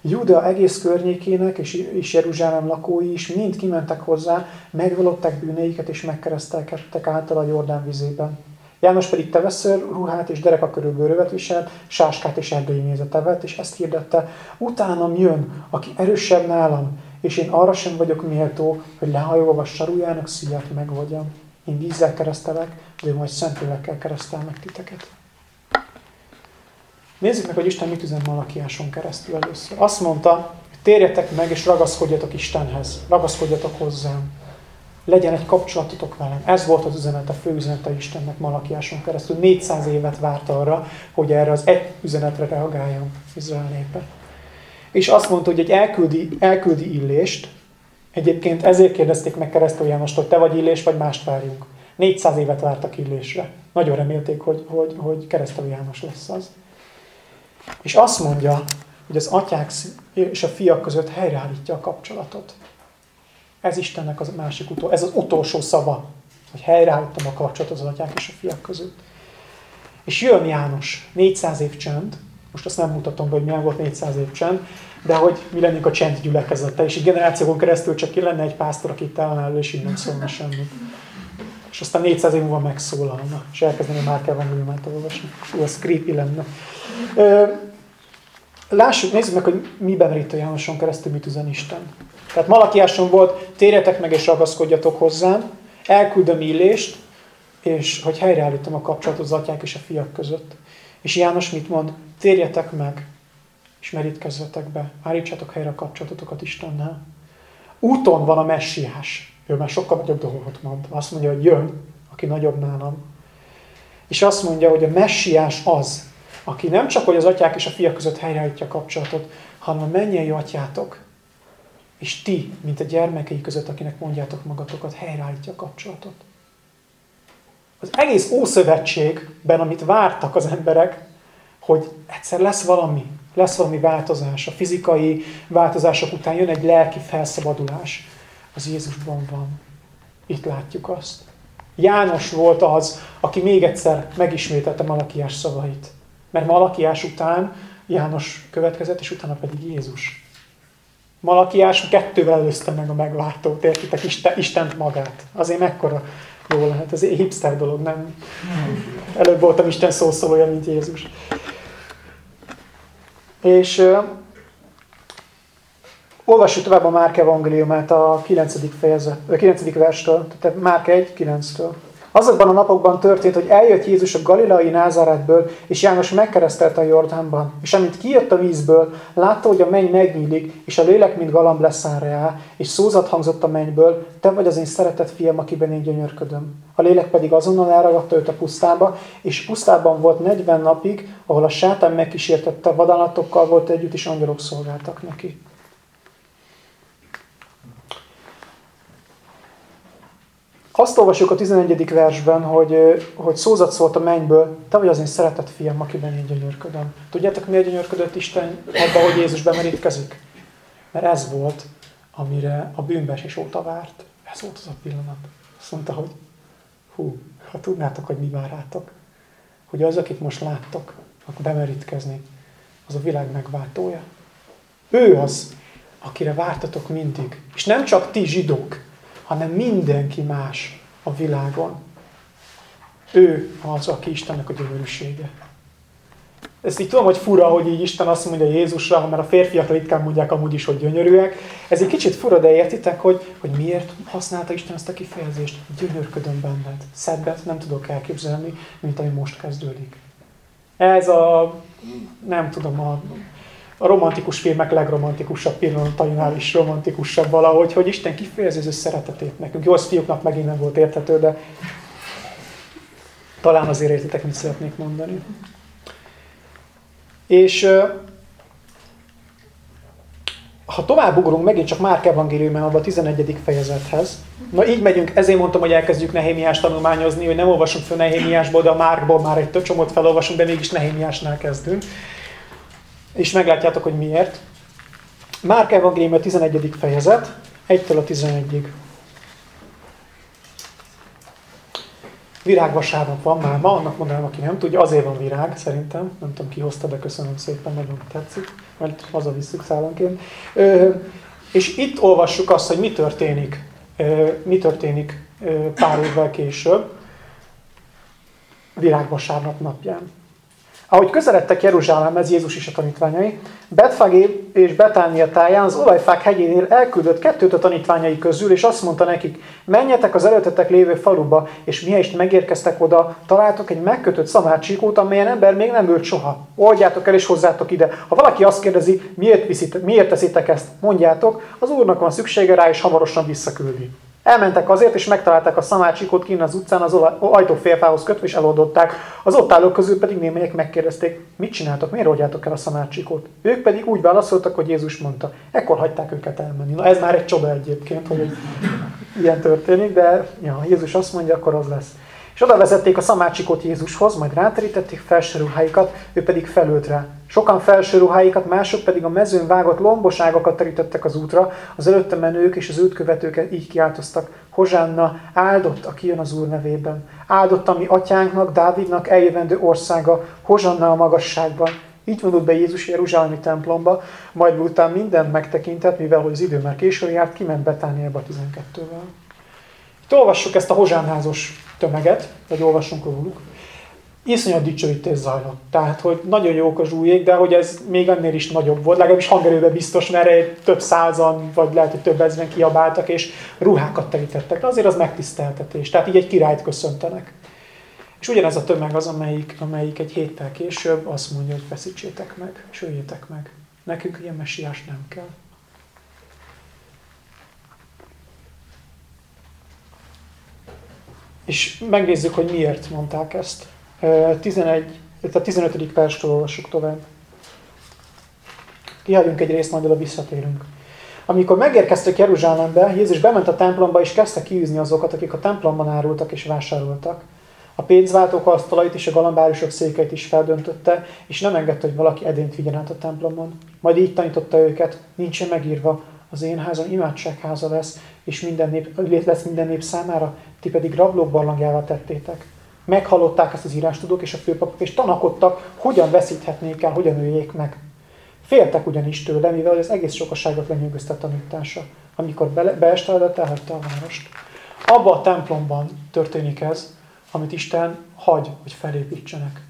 Júdea egész környékének és, és Jeruzsálem lakói is mind kimentek hozzá, megvalották bűneiket és megkeresztelkedtek által a Jordán vizében. János pedig teveször ruhát és dereka körül bőrövet viselt, sáskát és erdei nézete vett, és ezt hirdette, utánam jön, aki erősebb nálam, és én arra sem vagyok méltó, hogy lehajolva sarújának szíjat megvagyam. Én vízzel keresztelek, de majd szentlélekkel keresztel meg titeket. Nézzük meg, hogy Isten mit üzen Malakiáson keresztül először. Azt mondta, hogy térjetek meg és ragaszkodjatok Istenhez, ragaszkodjatok hozzám legyen egy kapcsolatotok velem. Ez volt az üzenet, a fő üzenete Istennek Malakiáson keresztül. 400 évet várt arra, hogy erre az egy üzenetre reagáljon Izrael népe. És azt mondta, hogy egy elküldi, elküldi illést, egyébként ezért kérdezték meg keresztül Jánost, hogy te vagy illés, vagy mást várjunk. 400 évet vártak illésre. Nagyon remélték, hogy, hogy, hogy keresztelő János lesz az. És azt mondja, hogy az atyák és a fiak között helyreállítja a kapcsolatot. Ez Istennek az másik utol, ez az utolsó szava, hogy helyreállítom a kapcsolatot az atyák és a fiak között. És jön János, 400 év csend, most azt nem mutatom be, hogy milyen volt 400 év csend, de hogy mi lennénk a csend gyülekezete, és egy generációkon keresztül csak ki lenne egy pásztor, aki itt elő, és így nem szólna semmit. És aztán 400 év múlva megszólalna, és elkezdeni már kell olvasni. Ú, az creepy lenne. Lássuk, nézzük meg, hogy miben a Jánoson keresztül mit üzen Isten. Tehát Malakiáson volt, térjetek meg és ragaszkodjatok hozzám, elküldöm illést, és hogy helyreállítom a kapcsolatot az atyák és a fiak között. És János mit mond? Térjetek meg, és merítkezzetek be, állítsátok helyre a kapcsolatotokat Istennel. Úton van a messiás. Ő már sokkal nagyobb dolgot mond. Azt mondja, hogy jön, aki nagyobb nálam. És azt mondja, hogy a messiás az, aki nem csak hogy az atyák és a fiak között helyreállítja a kapcsolatot, hanem a mennyei atyátok és ti, mint a gyermekei között, akinek mondjátok magatokat, helyreállítja a kapcsolatot. az egész Ószövetségben, amit vártak az emberek, hogy egyszer lesz valami, lesz valami változás. A fizikai változások után jön egy lelki felszabadulás. Az Jézusban van. Itt látjuk azt. János volt az, aki még egyszer megismételte Malakiás szavait. Mert Malakiás után János következett, és utána pedig Jézus. Malakiás kettővel előzte meg a megváltót, értitek, Isten, Istent magát. Azért mekkora jó lehet, ez hipster dolog, nem? Előbb voltam Isten szószólója, mint Jézus. És uh, olvassuk tovább a Márk evangéliumát a 9. fejezet, a 9. verstől, tehát Márk 1, 9-től. Azokban a napokban történt, hogy eljött Jézus a galileai Názáretből, és János megkeresztelte a Jordánban. És amint kijött a vízből, látta, hogy a menny megnyílik, és a lélek, mint galamb leszáll rá, és szózat hangzott a mennyből, te vagy az én szeretett fiam, akiben én gyönyörködöm. A lélek pedig azonnal elragadta őt a pusztába, és pusztában volt 40 napig, ahol a sátán megkísértette, vadánatokkal volt együtt, és angyalok szolgáltak neki. Azt olvasjuk a 11. versben, hogy, hogy szózat szólt a mennyből, te vagy az én szeretett fiam, akiben én gyönyörködöm. Tudjátok, miért gyönyörködött Isten abban, hogy Jézus bemerítkezik? Mert ez volt, amire a bűnbesés óta várt. Ez volt az a pillanat. Azt mondta, hogy hú, ha tudnátok, hogy mi vár rátok, hogy az, akit most láttok, akkor bemerítkezni, az a világ megváltója. Ő az, akire vártatok mindig. És nem csak ti zsidók, hanem mindenki más a világon. Ő az, aki Istennek a gyönyörűsége. Ezt így tudom, hogy fura, hogy így Isten azt mondja Jézusra, mert a férfiak ritkán mondják amúgy is, hogy gyönyörűek. Ez egy kicsit fura, de értitek, hogy, hogy miért használta Isten ezt a kifejezést? Gyönyörködöm benned. Szebbet nem tudok elképzelni, mint ami most kezdődik. Ez a, nem tudom, a a romantikus filmek legromantikusabb pillanatainál is romantikusabb valahogy, hogy Isten kifejezi az ő szeretetét nekünk. Jó, az fiúknak megint nem volt érthető, de talán azért értitek, mit szeretnék mondani. És ha tovább ugrunk megint csak Márk evangéliumban abban a 11. fejezethez, na így megyünk, ezért mondtam, hogy elkezdjük Nehémiás tanulmányozni, hogy nem olvasunk fel Nehémiásból, de a Márkból már egy csomót felolvasunk, de mégis Nehémiásnál kezdünk és meglátjátok, hogy miért. Márk Evangélium a 11. fejezet, 1-től a 11-ig. Virágvasárnap van már ma, annak mondanám, aki nem tudja, azért van virág, szerintem. Nem tudom, ki hozta, de köszönöm szépen, nagyon tetszik, mert hazavisszük szállanként. Ö, és itt olvassuk azt, hogy mi történik, ö, mi történik ö, pár évvel később, virágvasárnap napján. Ahogy közeledtek Jeruzsálemhez Jézus és a tanítványai, Betfagé és Betánia táján az olajfák hegyénél elküldött kettőt a tanítványai közül, és azt mondta nekik, menjetek az előttetek lévő faluba, és is megérkeztek oda, találtok egy megkötött szamácsíkót, amelyen ember még nem ült soha. Oldjátok el és hozzátok ide. Ha valaki azt kérdezi, miért, viszit, miért teszitek ezt, mondjátok, az úrnak van szüksége rá, és hamarosan visszaküldi. Elmentek azért, és megtalálták a szamácsikot kín az utcán az ajtófélfához kötve, és eloldották. Az ott állók közül pedig némelyek megkérdezték, mit csináltok, miért oldjátok el a szamácsikot? Ők pedig úgy válaszoltak, hogy Jézus mondta. Ekkor hagyták őket elmenni. Na ez már egy csoda egyébként, hogy ilyen történik, de ja, Jézus azt mondja, akkor az lesz. És oda vezették a szamácsikot Jézushoz, majd ráterítették felső ruháikat, ő pedig felült rá. Sokan felső ruháikat, mások pedig a mezőn vágott lomboságokat terítettek az útra, az előtte menők és az őt követők így kiáltoztak. Hozsánna, áldott, aki jön az Úr nevében. Áldott a mi atyánknak, Dávidnak eljövendő országa, Hozsanna a magasságban. Így vonult be Jézus Jeruzsálemi templomba, majd miután mindent megtekintett, mivel hogy az idő már későn járt, kiment Betániába 12-vel. Itt olvassuk ezt a hozsánházos tömeget, vagy olvassunk róluk, iszonyat dicsőítés zajlott. Tehát, hogy nagyon jók a zsúlyék, de hogy ez még ennél is nagyobb volt, legalábbis hangerőben biztos, mert több százan, vagy lehet, hogy több ezeren kiabáltak, és ruhákat terítettek. Azért az megtiszteltetés. Tehát így egy királyt köszöntenek. És ugyanez a tömeg az, amelyik, amelyik egy héttel később azt mondja, hogy feszítsétek meg, és meg. Nekünk ilyen messiás nem kell. És megnézzük, hogy miért mondták ezt. 11, tehát 15. verstől olvassuk tovább. Kihagyunk egy részt, majd oda visszatérünk. Amikor megérkeztek Jeruzsálembe, Jézus bement a templomba, és kezdte kiűzni azokat, akik a templomban árultak és vásároltak. A pénzváltók asztalait és a galambárusok székeit is feldöntötte, és nem engedte, hogy valaki edényt vigyen át a templomon. Majd így tanította őket, nincsen megírva, az én házam imádságháza lesz, és minden nép, lesz minden nép számára, ti pedig rablók barlangjává tettétek. Meghallották ezt az írástudók és a főpapok, és tanakodtak, hogyan veszíthetnék el, hogyan öljék meg. Féltek ugyanis tőle, mivel az egész sokaságot lenyűgözte tanítása. Amikor beesteledett, elhagyta a várost. Abba a templomban történik ez, amit Isten hagy, hogy felépítsenek.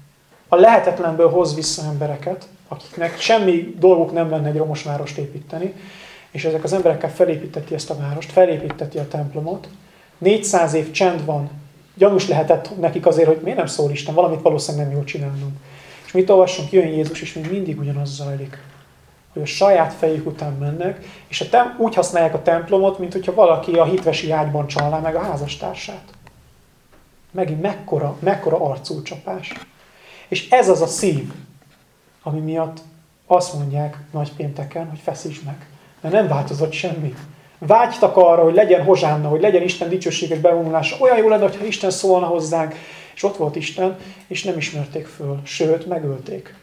A lehetetlenből hoz vissza embereket, akiknek semmi dolguk nem lenne egy romos várost építeni, és ezek az emberekkel felépíteti ezt a várost, felépíteti a templomot. 400 év csend van, gyanús lehetett nekik azért, hogy miért nem szól Isten, valamit valószínűleg nem jól csinálunk. És mit olvassunk, jön Jézus, és még mindig ugyanaz zajlik. Hogy a saját fejük után mennek, és a tem- úgy használják a templomot, mint hogyha valaki a hitvesi ágyban csalná meg a házastársát. Megint mekkora, mekkora arcúcsapás. És ez az a szív, ami miatt azt mondják nagy pénteken, hogy feszíts meg. Mert nem változott semmi. Vágytak arra, hogy legyen hozsánna, hogy legyen Isten dicsőséges bevonulása. Olyan jó lenne, ha Isten szólna hozzánk, és ott volt Isten, és nem ismerték föl, sőt, megölték.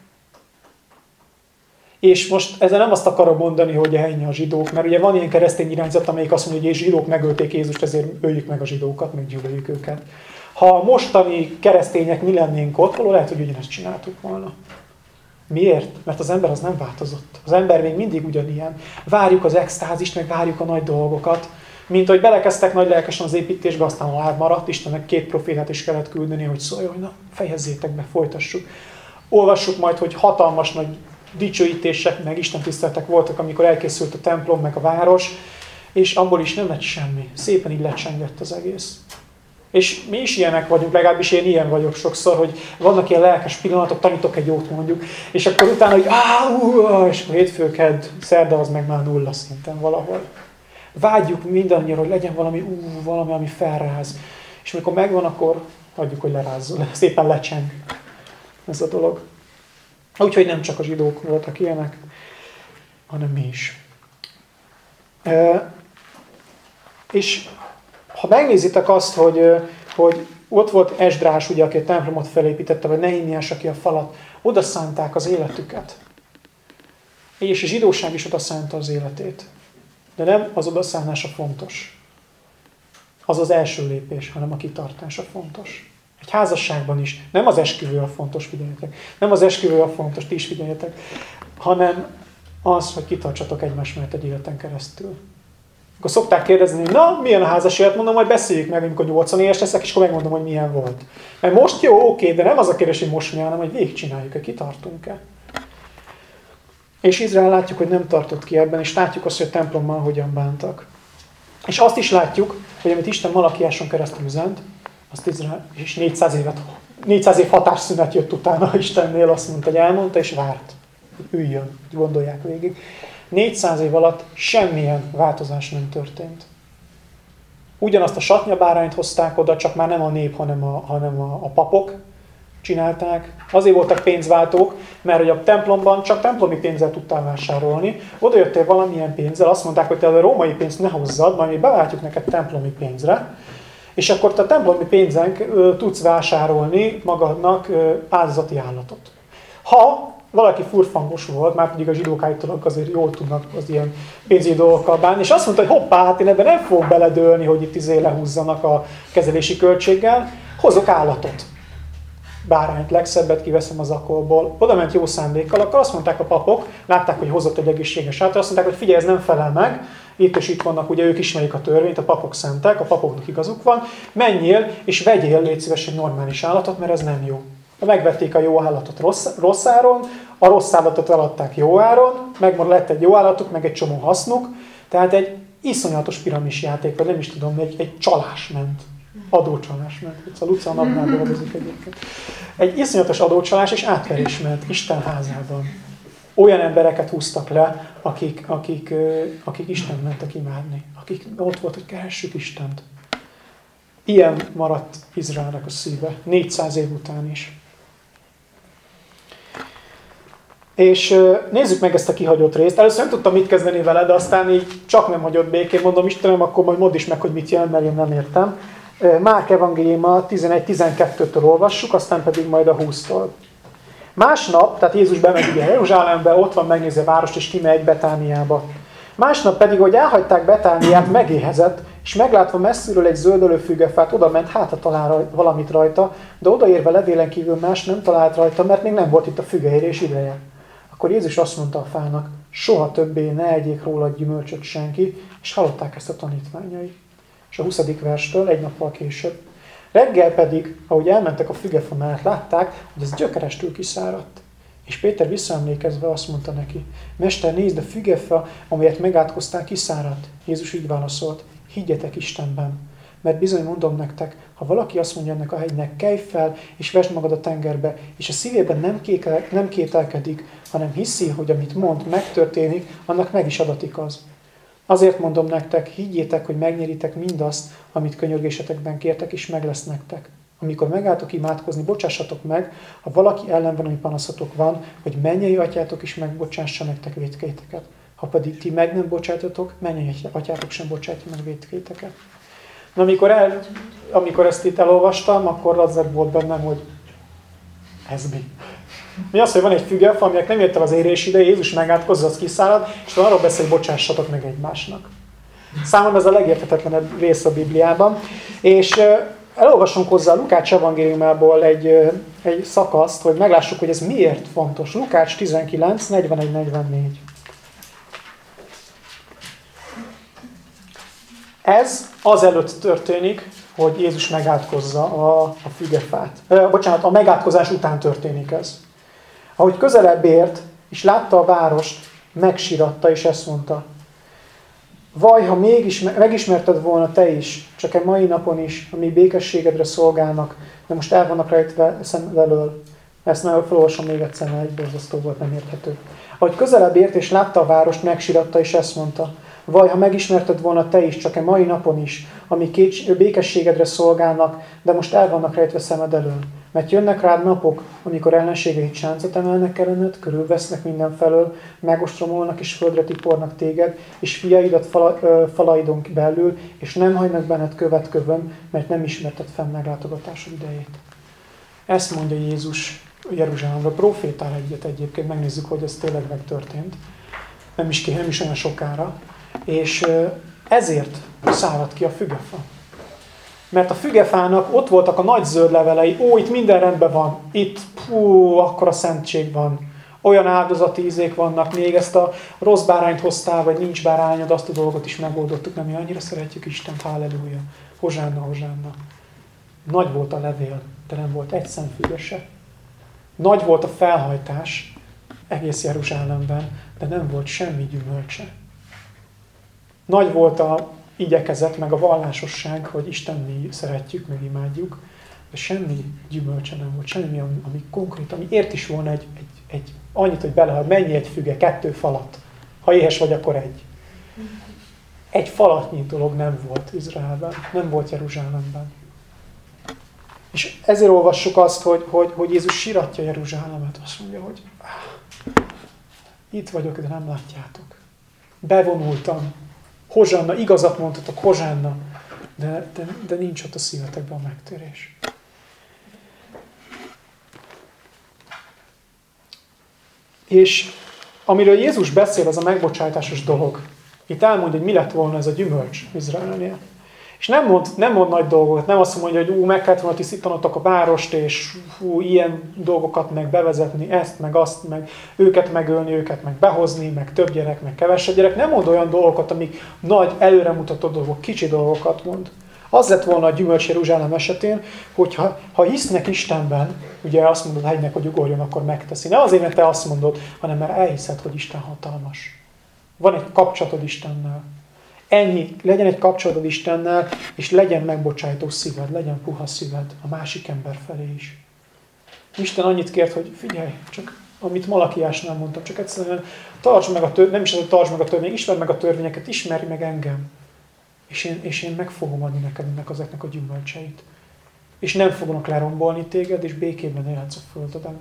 És most ezzel nem azt akarom mondani, hogy ennyi a zsidók, mert ugye van ilyen keresztény irányzat, amelyik azt mondja, hogy zsidók megölték Jézust, ezért öljük meg a zsidókat, meggyűlöljük őket. Ha a mostani keresztények mi lennénk ott, való lehet, hogy ugyanezt csináltuk volna. Miért? Mert az ember az nem változott. Az ember még mindig ugyanilyen. Várjuk az extázist, meg várjuk a nagy dolgokat. Mint hogy belekezdtek nagy lelkesen az építésbe, aztán alább maradt, Istennek két profétát is kellett küldeni, hogy szóljon, hogy na, fejezzétek be, folytassuk. Olvassuk majd, hogy hatalmas nagy dicsőítések, meg Isten tiszteletek voltak, amikor elkészült a templom, meg a város, és abból is nem lett semmi. Szépen így lecsengett az egész. És mi is ilyenek vagyunk, legalábbis én ilyen vagyok sokszor, hogy vannak ilyen lelkes pillanatok, tanítok egy jót mondjuk, és akkor utána, hogy áh, és hétfőked, szerda az meg már nulla szinten valahol. Vágyjuk mindannyian, hogy legyen valami ú, valami, ami felráz. És amikor megvan, akkor hagyjuk, hogy lerázzon. *laughs* Szépen lecseng ez a dolog. Úgyhogy nem csak a zsidók voltak ilyenek, hanem mi is. E, és ha megnézitek azt, hogy, hogy ott volt Esdrás, ugye, aki a templomot felépítette, vagy Nehémiás, aki a falat, oda szánták az életüket. És a zsidóság is oda szánta az életét. De nem az odaszánása fontos. Az az első lépés, hanem a kitartása fontos. Egy házasságban is. Nem az esküvő a fontos, figyeljetek. Nem az esküvő a fontos, ti is figyeljetek. Hanem az, hogy kitartsatok egymás mellett egy életen keresztül. Akkor szokták kérdezni, hogy na, milyen a házas élet? Mondom, majd beszéljük meg, amikor 80 éves leszek, és akkor megmondom, hogy milyen volt. Mert most jó, oké, de nem az a kérdés, hogy most milyen, hanem hogy végigcsináljuk-e, kitartunk-e. És Izrael látjuk, hogy nem tartott ki ebben, és látjuk azt, hogy a templommal hogyan bántak. És azt is látjuk, hogy amit Isten Malakiáson keresztül üzent, azt Izrael, és 400 évet, 400 év hatásszünet jött utána Istennél, azt mondta, hogy elmondta, és várt. Üljön, gondolják végig. 400 év alatt semmilyen változás nem történt. Ugyanazt a satnyabárányt hozták oda, csak már nem a nép, hanem a, hanem a, a papok csinálták. Azért voltak pénzváltók, mert hogy a templomban csak templomi pénzzel tudtál vásárolni. Oda jöttél valamilyen pénzzel, azt mondták, hogy te a római pénzt ne hozzad, majd mi beváltjuk neked templomi pénzre, és akkor te a templomi pénzen tudsz vásárolni magadnak áldozati állatot. Ha valaki furfangos volt, már pedig a zsidók állítólag azért jól tudnak az ilyen pénzügyi dolgokkal bánni, és azt mondta, hogy hoppá, hát én ebben nem fogok beledőlni, hogy itt izé lehúzzanak a kezelési költséggel, hozok állatot. Bárányt, legszebbet kiveszem az akolból. Oda ment jó szándékkal, akkor azt mondták a papok, látták, hogy hozott egy egészséges állatot, azt mondták, hogy figyelj, ez nem felel meg, itt és itt vannak, ugye ők ismerik a törvényt, a papok szentek, a papoknak igazuk van, menjél és vegyél légy szívesen normális állatot, mert ez nem jó. Megvették a jó állatot rossz, rossz áron, a rossz állatot eladták jó áron, meg lett egy jó állatuk, meg egy csomó hasznuk, tehát egy iszonyatos piramis játék, vagy nem is tudom, egy, egy csalás ment. Adócsalás ment. Itt a Luca Nagnál *laughs* dolgozik egyébként. Egy iszonyatos adócsalás és átverés ment Isten házában. Olyan embereket húztak le, akik, akik, akik Isten mentek imádni. Akik ott volt, hogy keressük Istent. Ilyen maradt Izraelnek a szíve, 400 év után is. És nézzük meg ezt a kihagyott részt. Először nem tudtam mit kezdeni vele, de aztán így csak nem hagyott békén. Mondom, Istenem, akkor majd mondd is meg, hogy mit jelent, mert én nem értem. Márk evangéliuma 11-12-től olvassuk, aztán pedig majd a 20-tól. Másnap, tehát Jézus bemegy ugye Jeruzsálembe, ott van, megnézi a várost, és kimegy Betániába. Másnap pedig, hogy elhagyták Betániát, megéhezett, és meglátva messziről egy zöldölő fügefát, oda ment, hát ha talál valamit rajta, de odaérve levélen kívül más nem talált rajta, mert még nem volt itt a fügeérés ideje. Akkor Jézus azt mondta a fának, soha többé ne egyék róla gyümölcsöt senki, és hallották ezt a tanítványai. És a 20. verstől egy nappal később. Reggel pedig, ahogy elmentek a fügefa mellett, látták, hogy ez gyökerestül kiszáradt. És Péter visszaemlékezve azt mondta neki, Mester, nézd, a fügefa, amelyet megátkoztál, kiszáradt. Jézus így válaszolt, higgyetek Istenben. Mert bizony mondom nektek, ha valaki azt mondja ennek a hegynek, kelj fel, és vesd magad a tengerbe, és a szívében nem, kékel, nem kételkedik, hanem hiszi, hogy amit mond, megtörténik, annak meg is adatik az. Azért mondom nektek, higgyétek, hogy megnyeritek mindazt, amit könyörgésetekben kértek, és meg lesz nektek. Amikor megálltok imádkozni, bocsássatok meg, ha valaki ellen van, ami panaszatok van, hogy mennyei atyátok is megbocsássa nektek vétkeiteket. Ha pedig ti meg nem bocsájtatok, mennyei atyátok sem bocsátja meg vétkeiteket. Amikor, el, amikor ezt itt elolvastam, akkor az volt bennem, hogy ez mi? Mi az, hogy van egy fügefa, aminek nem el az érés ide, Jézus megátkozza, az kiszárad, és arról beszél, hogy bocsássatok meg egymásnak. Számomra ez a legérthetetlenebb rész a Bibliában. És elolvasunk hozzá a Lukács evangéliumából egy, egy szakaszt, hogy meglássuk, hogy ez miért fontos. Lukács 19, 41-44. Ez azelőtt történik, hogy Jézus megátkozza a, a fügefát. Ö, bocsánat, a megátkozás után történik ez. Ahogy közelebb ért, és látta a várost, megsiratta, és ezt mondta. Vaj, ha mégis megismerted volna te is, csak egy mai napon is, ami békességedre szolgálnak, de most el vannak rejtve szemed elől. Ezt meg felolvasom még egyszer, mert egy borzasztó volt, nem érthető. Ahogy közelebb ért és látta a várost, megsiratta, és ezt mondta. Vaj, ha megismerted volna te is, csak egy mai napon is, ami békességedre szolgálnak, de most el vannak rejtve szemed elől. Mert jönnek rád napok, amikor ellenségeit sáncot emelnek ellened, körülvesznek mindenfelől, megostromolnak és földre tipornak téged, és fiaidat fala, ö, falaidon belül, és nem hagynak benned követkövön, mert nem ismerted fel meglátogatásod idejét. Ezt mondja Jézus Jeruzsálemre. Profétál egyet egyébként, megnézzük, hogy ez tényleg megtörtént. Nem is, ki, nem is olyan sokára. És ezért szárad ki a fügefa mert a fügefának ott voltak a nagy zöld levelei, ó, itt minden rendben van, itt, pú, akkor a szentség van, olyan áldozati ízék vannak, még ezt a rossz bárányt hoztál, vagy nincs bárányod, azt a dolgot is megoldottuk, nem mi annyira szeretjük Istent, halleluja, hozsánna, hozsánna. Nagy volt a levél, de nem volt egy szemfüge se. Nagy volt a felhajtás egész Jeruzsálemben, de nem volt semmi gyümölcse. Nagy volt a igyekezett, meg a vallásosság, hogy Isten mi szeretjük, meg imádjuk, de semmi gyümölcse nem volt, semmi, ami, ami konkrét, ami ért is volna egy, egy, egy annyit, hogy bele, hogy mennyi egy füge, kettő falat. Ha éhes vagy, akkor egy. Egy falatnyi dolog nem volt Izraelben, nem volt Jeruzsálemben. És ezért olvassuk azt, hogy, hogy, hogy Jézus siratja Jeruzsálemet. Azt mondja, hogy itt vagyok, de nem látjátok. Bevonultam, Hozsanna, igazat mondhatok, Hozsanna, de, de, de nincs ott a szívetekben a megtérés. És amiről Jézus beszél, az a megbocsájtásos dolog. Itt elmondja, hogy mi lett volna ez a gyümölcs Izraelnél. És nem mond, nem mond nagy dolgokat, nem azt mondja, hogy ú, meg kellett volna tisztítanotok a várost, és hú, ilyen dolgokat meg bevezetni, ezt, meg azt, meg őket megölni, őket meg behozni, meg több gyerek, meg kevesebb gyerek. Nem mond olyan dolgokat, amik nagy, előremutató dolgok, kicsi dolgokat mond. Az lett volna a gyümölcs Jeruzsálem esetén, hogyha ha hisznek Istenben, ugye azt mondod hegynek, hogy ugorjon, akkor megteszi. Ne azért, mert te azt mondod, hanem mert elhiszed, hogy Isten hatalmas. Van egy kapcsolatod Istennel. Ennyi, legyen egy kapcsolatod Istennel, és legyen megbocsájtó szíved, legyen puha szíved a másik ember felé is. Isten annyit kért, hogy figyelj, csak amit Malakiásnál mondtam, csak egyszerűen tartsd meg a törvény, nem is az, hogy tartsd meg a törvény, ismerd meg a törvényeket, ismerj meg engem. És én, és én meg fogom adni neked ennek ezeknek a gyümölcseit. És nem fognak lerombolni téged, és békében élhetsz a földeden.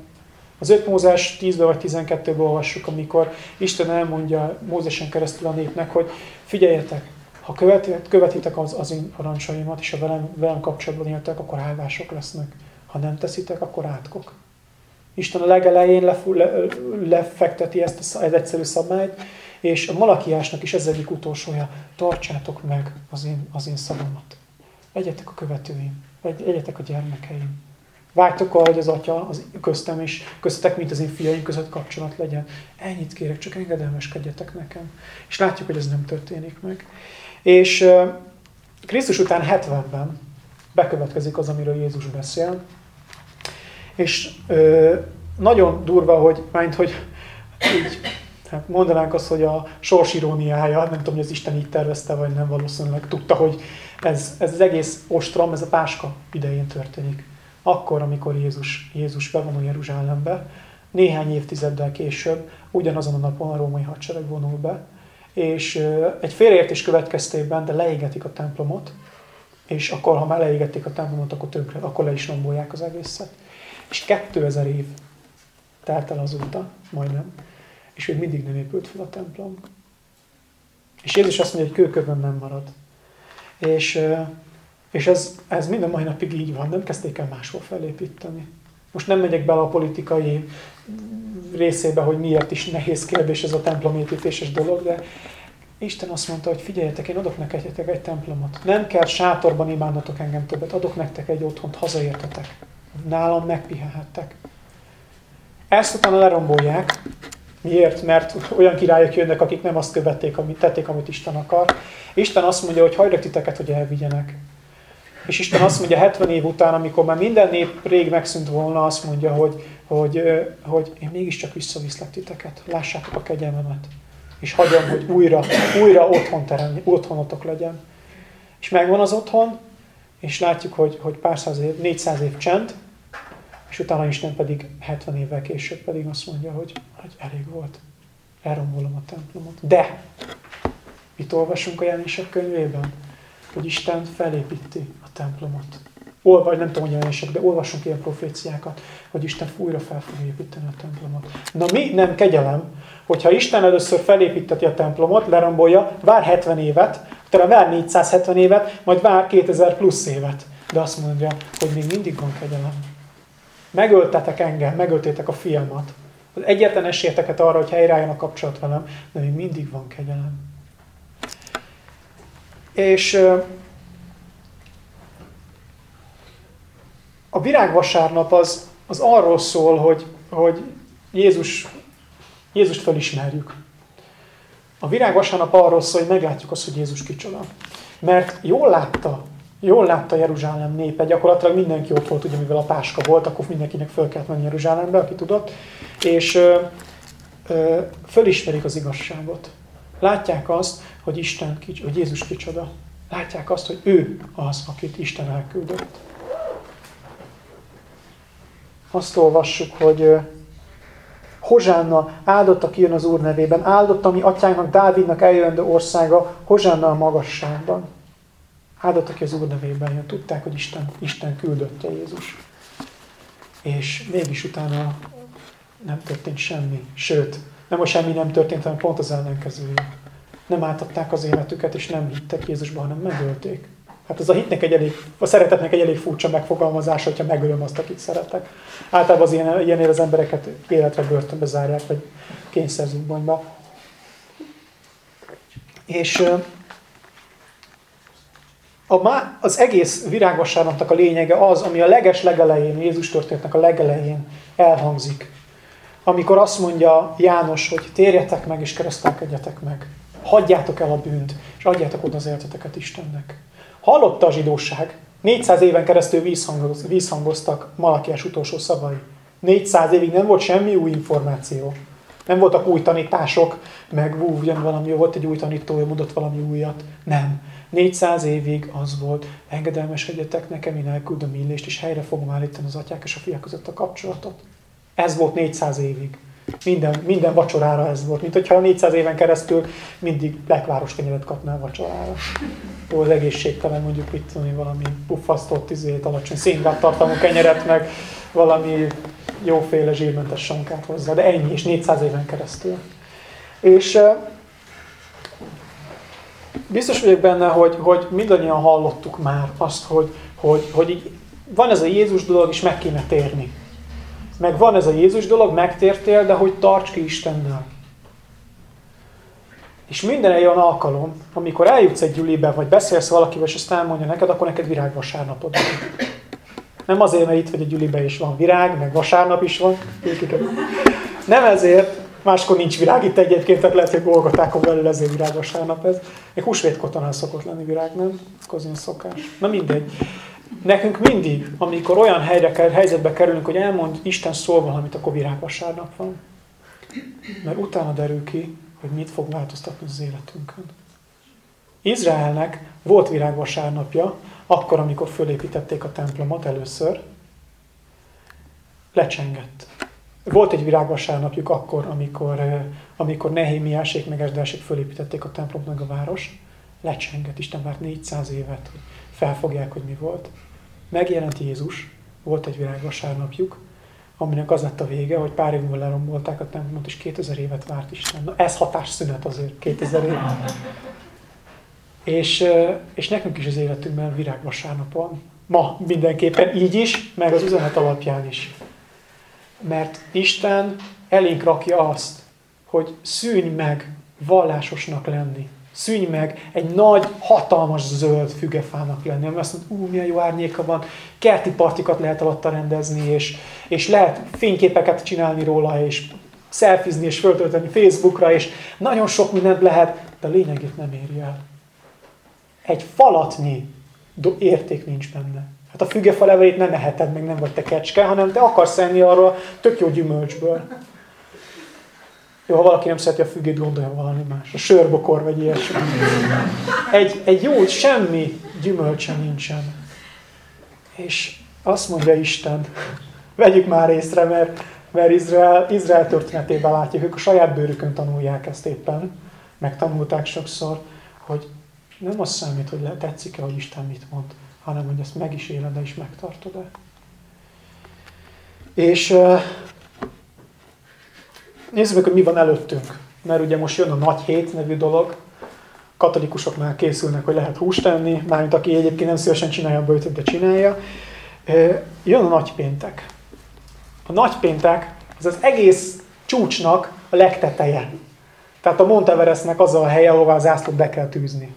Az 5 Mózes 10 vagy 12-ben olvassuk, amikor Isten elmondja Mózesen keresztül a népnek, hogy figyeljetek, Ha követitek, követitek az, az én parancsaimat, és a velem, velem kapcsolatban éltek, akkor áldások lesznek. Ha nem teszitek, akkor átkok. Isten a legelején lefu, le, lefekteti ezt az egyszerű szabályt, és a Malakiásnak is ez egyik utolsója, tartsátok meg az én, az én szavamat. Legyetek a követőim, legyetek a gyermekeim. Vágytok arra, hogy az atya az köztem és köztetek, mint az én fiaim között kapcsolat legyen. Ennyit kérek, csak engedelmeskedjetek nekem. És látjuk, hogy ez nem történik meg. És Krisztus után 70-ben bekövetkezik az, amiről Jézus beszél. És uh, nagyon durva, hogy, mind, hogy így, hát mondanánk azt, hogy a sors iróniája, nem tudom, hogy az Isten így tervezte, vagy nem valószínűleg tudta, hogy ez, ez az egész ostrom, ez a Páska idején történik. Akkor, amikor Jézus, Jézus bevonul Jeruzsálembe, néhány évtizeddel később, ugyanazon a napon a római hadsereg vonul be, és egy félreértés következtében, de leégetik a templomot, és akkor, ha már leégették a templomot, akkor tönkre, akkor le is rombolják az egészet. És 2000 év telt el azóta, majdnem, és még mindig nem épült fel a templom. És Jézus azt mondja, hogy kőkövön nem marad. És, és ez, ez minden mai napig így van, nem kezdték el máshol felépíteni. Most nem megyek bele a politikai részébe, hogy miért is nehéz kérdés ez a templomépítéses dolog, de Isten azt mondta, hogy figyeljetek, én adok nektek egy templomot. Nem kell sátorban imádnatok engem többet, adok nektek egy otthont, hazaértetek. Nálam megpihenhettek. Ezt utána lerombolják. Miért? Mert olyan királyok jönnek, akik nem azt követték, amit tették, amit Isten akar. Isten azt mondja, hogy hajlak titeket, hogy elvigyenek. És Isten azt mondja 70 év után, amikor már minden nép rég megszűnt volna, azt mondja, hogy, hogy, hogy én mégiscsak visszaviszlek titeket. Lássátok a kegyelmemet. És hagyom, hogy újra, újra otthon terem, otthonotok legyen. És megvan az otthon, és látjuk, hogy, hogy pár száz év, 400 év csend, és utána Isten pedig 70 évvel később pedig azt mondja, hogy, hogy elég volt. Elrombolom a templomot. De mit olvasunk a jelenések könyvében? Hogy Isten felépíti templomot. Olvaj, nem tudom, hogy jelenések, de olvasunk ilyen proféciákat, hogy Isten újra fel fog építeni a templomot. Na mi nem kegyelem, hogyha Isten először felépíteti a templomot, lerombolja, vár 70 évet, utána vár 470 évet, majd vár 2000 plusz évet. De azt mondja, hogy még mindig van kegyelem. Megöltetek engem, megöltétek a fiamat. Az egyetlen esélyeteket arra, hogy helyreálljon a kapcsolat velem, de még mindig van kegyelem. És a virágvasárnap az, az arról szól, hogy, hogy Jézus, Jézust felismerjük. A virágvasárnap arról szól, hogy meglátjuk azt, hogy Jézus kicsoda. Mert jól látta Jól látta Jeruzsálem népe, gyakorlatilag mindenki ott volt, ugye mivel a Páska volt, akkor mindenkinek föl kellett menni Jeruzsálembe, aki tudott, és ö, ö, fölismerik az igazságot. Látják azt, hogy Isten, hogy Jézus kicsoda. Látják azt, hogy ő az, akit Isten elküldött. Azt olvassuk, hogy Hozsánna, áldott, aki jön az Úr nevében, áldott, ami atyának, Dávidnak eljövendő országa, Hozsánna a magasságban. Áldott, aki az Úr nevében jön. Tudták, hogy Isten, Isten küldötte Jézus. És mégis utána nem történt semmi. Sőt, nem a semmi nem történt, hanem pont az ellenkezője. Nem átadták az életüket, és nem hittek Jézusba, hanem megölték. Hát ez a hitnek egy elég, a szeretetnek egy elég furcsa megfogalmazás, hogyha megölöm azt, akit szeretek. Általában az ilyen, ilyenél az embereket életre börtönbe zárják, vagy kényszerzőbonyba. És a, az egész virágvasárnapnak a lényege az, ami a leges legelején, Jézus történetnek a legelején elhangzik. Amikor azt mondja János, hogy térjetek meg és keresztelkedjetek meg. Hagyjátok el a bűnt, és adjátok oda az életeteket Istennek. Hallotta a zsidóság. 400 éven keresztül vízhangoz, vízhangoztak Malakiás utolsó szavai. 400 évig nem volt semmi új információ. Nem voltak új tanítások, meg ú, ugyan valami, volt egy új tanító, mondott valami újat. Nem 400 évig az volt, engedelmeskedjetek nekem, én elküldöm illést, és helyre fogom állítani az atyák és a fiak között a kapcsolatot. Ez volt 400 évig. Minden, minden vacsorára ez volt. Mint hogyha 400 éven keresztül mindig lekváros kenyeret kapnál vacsorára. Ó, az egészségtelen mondjuk itt valami puffasztott, izét, alacsony szénhidrát kenyeret, meg valami jóféle zsírmentes sonkát hozzá. De ennyi, és 400 éven keresztül. És biztos vagyok benne, hogy, hogy mindannyian hallottuk már azt, hogy, hogy, hogy így van ez a Jézus dolog, és meg kéne térni. Meg van ez a Jézus dolog, megtértél, de hogy tarts ki Istennel. És minden egy olyan alkalom, amikor eljutsz egy gyülibe, vagy beszélsz valakivel, és azt elmondja neked, akkor neked virágvasárnapod van. Nem azért, mert itt vagy a gyülibe is van virág, meg vasárnap is van. Nem ezért, máskor nincs virág itt egyébként, tehát lehet, hogy Golgotákon belül ezért virágvasárnap ez. Még húsvétkotonál szokott lenni virág, nem? Az szokás. Na mindegy. Nekünk mindig, amikor olyan helyre, helyzetbe kerülünk, hogy elmond Isten szól valamit, akkor virágvasárnap van. Mert utána derül ki, hogy mit fog változtatni az életünkön. Izraelnek volt virágvasárnapja, akkor, amikor fölépítették a templomot először, lecsengett. Volt egy virágvasárnapjuk akkor, amikor, eh, amikor Nehémiásék meg Esdelsék fölépítették a templomot meg a város, lecsengett. Isten várt 400 évet, hogy felfogják, hogy mi volt. Megjelent Jézus, volt egy virágvasárnapjuk, aminek az lett a vége, hogy pár év múlva lerombolták a templomot, és 2000 évet várt Isten. Na, ez hatásszünet azért, 2000 év. És, és nekünk is az életünkben virágvasárnap van. Ma mindenképpen így is, meg az üzenet alapján is. Mert Isten elénk rakja azt, hogy szűnj meg vallásosnak lenni. Szűnj meg egy nagy, hatalmas zöld fügefának lenni, ami azt mondja, ú, milyen jó árnyéka van, kerti partikat lehet alatta rendezni, és, és lehet fényképeket csinálni róla, és szelfizni, és föltölteni Facebookra, és nagyon sok mindent lehet, de lényegét nem éri el. Egy falatnyi érték nincs benne. Hát a fügefa levelét nem eheted, meg nem vagy te kecske, hanem te akarsz enni arról tök jó gyümölcsből. Jó, ha valaki nem szereti a fügét, gondolja valami más. A sörbokor vagy ilyesmi. Egy, egy jó, semmi gyümölcse nincsen. És azt mondja Isten, vegyük már észre, mert, mert Izrael, Izrael történetében látjuk, ők a saját bőrükön tanulják ezt éppen, megtanulták sokszor, hogy nem az számít, hogy tetszik-e, hogy Isten mit mond, hanem hogy ezt meg is éled és megtartod-e. És nézzük meg, hogy mi van előttünk. Mert ugye most jön a nagy hét nevű dolog, katolikusok már készülnek, hogy lehet húst tenni, mármint aki egyébként nem szívesen csinálja a bőtöt, de csinálja. Jön a nagy péntek. A nagy péntek az az egész csúcsnak a legteteje. Tehát a Monteverestnek az a helye, ahová az zászlót be kell tűzni.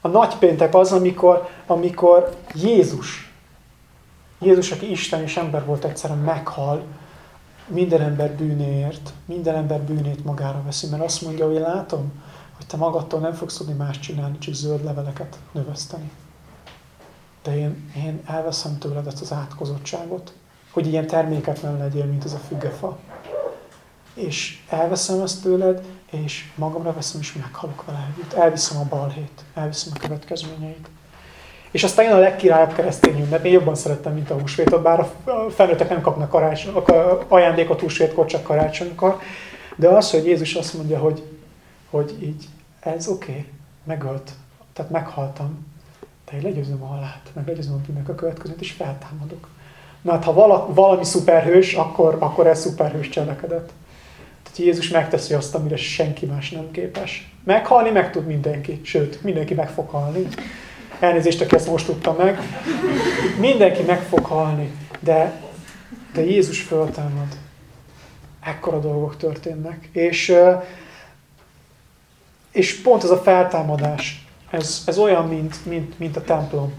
A nagy péntek az, amikor, amikor Jézus, Jézus, aki Isten és ember volt, egyszerűen meghal, minden ember bűnéért, minden ember bűnét magára veszi, mert azt mondja, hogy látom, hogy te magadtól nem fogsz tudni más csinálni, csak zöld leveleket növeszteni. De én, én elveszem tőled ezt az átkozottságot, hogy ilyen terméketlen legyél, mint ez a fügefa. És elveszem ezt tőled, és magamra veszem, és meghalok vele együtt. Elviszem a balhét, elviszem a következményeit. És aztán jön a legkirályabb keresztény ünnep. Én jobban szerettem, mint a húsvétot, bár a felnőttek nem kapnak karácsony, ajándékot húsvétkor, csak karácsonykor. De az, hogy Jézus azt mondja, hogy, hogy így, ez oké, okay, megölt, tehát meghaltam, de én legyőzöm a halált, meg legyőzöm a bűnök a következőt, és feltámadok. Na hát, ha vala, valami szuperhős, akkor, akkor ez szuperhős cselekedet. Tehát Jézus megteszi azt, amire senki más nem képes. Meghalni meg tud mindenki, sőt, mindenki meg fog halni. Elnézést, aki ezt most tudta meg. Mindenki meg fog halni, de, de Jézus föltámad. Ekkora dolgok történnek. És, és pont ez a feltámadás, ez, ez olyan, mint, mint, mint a templom.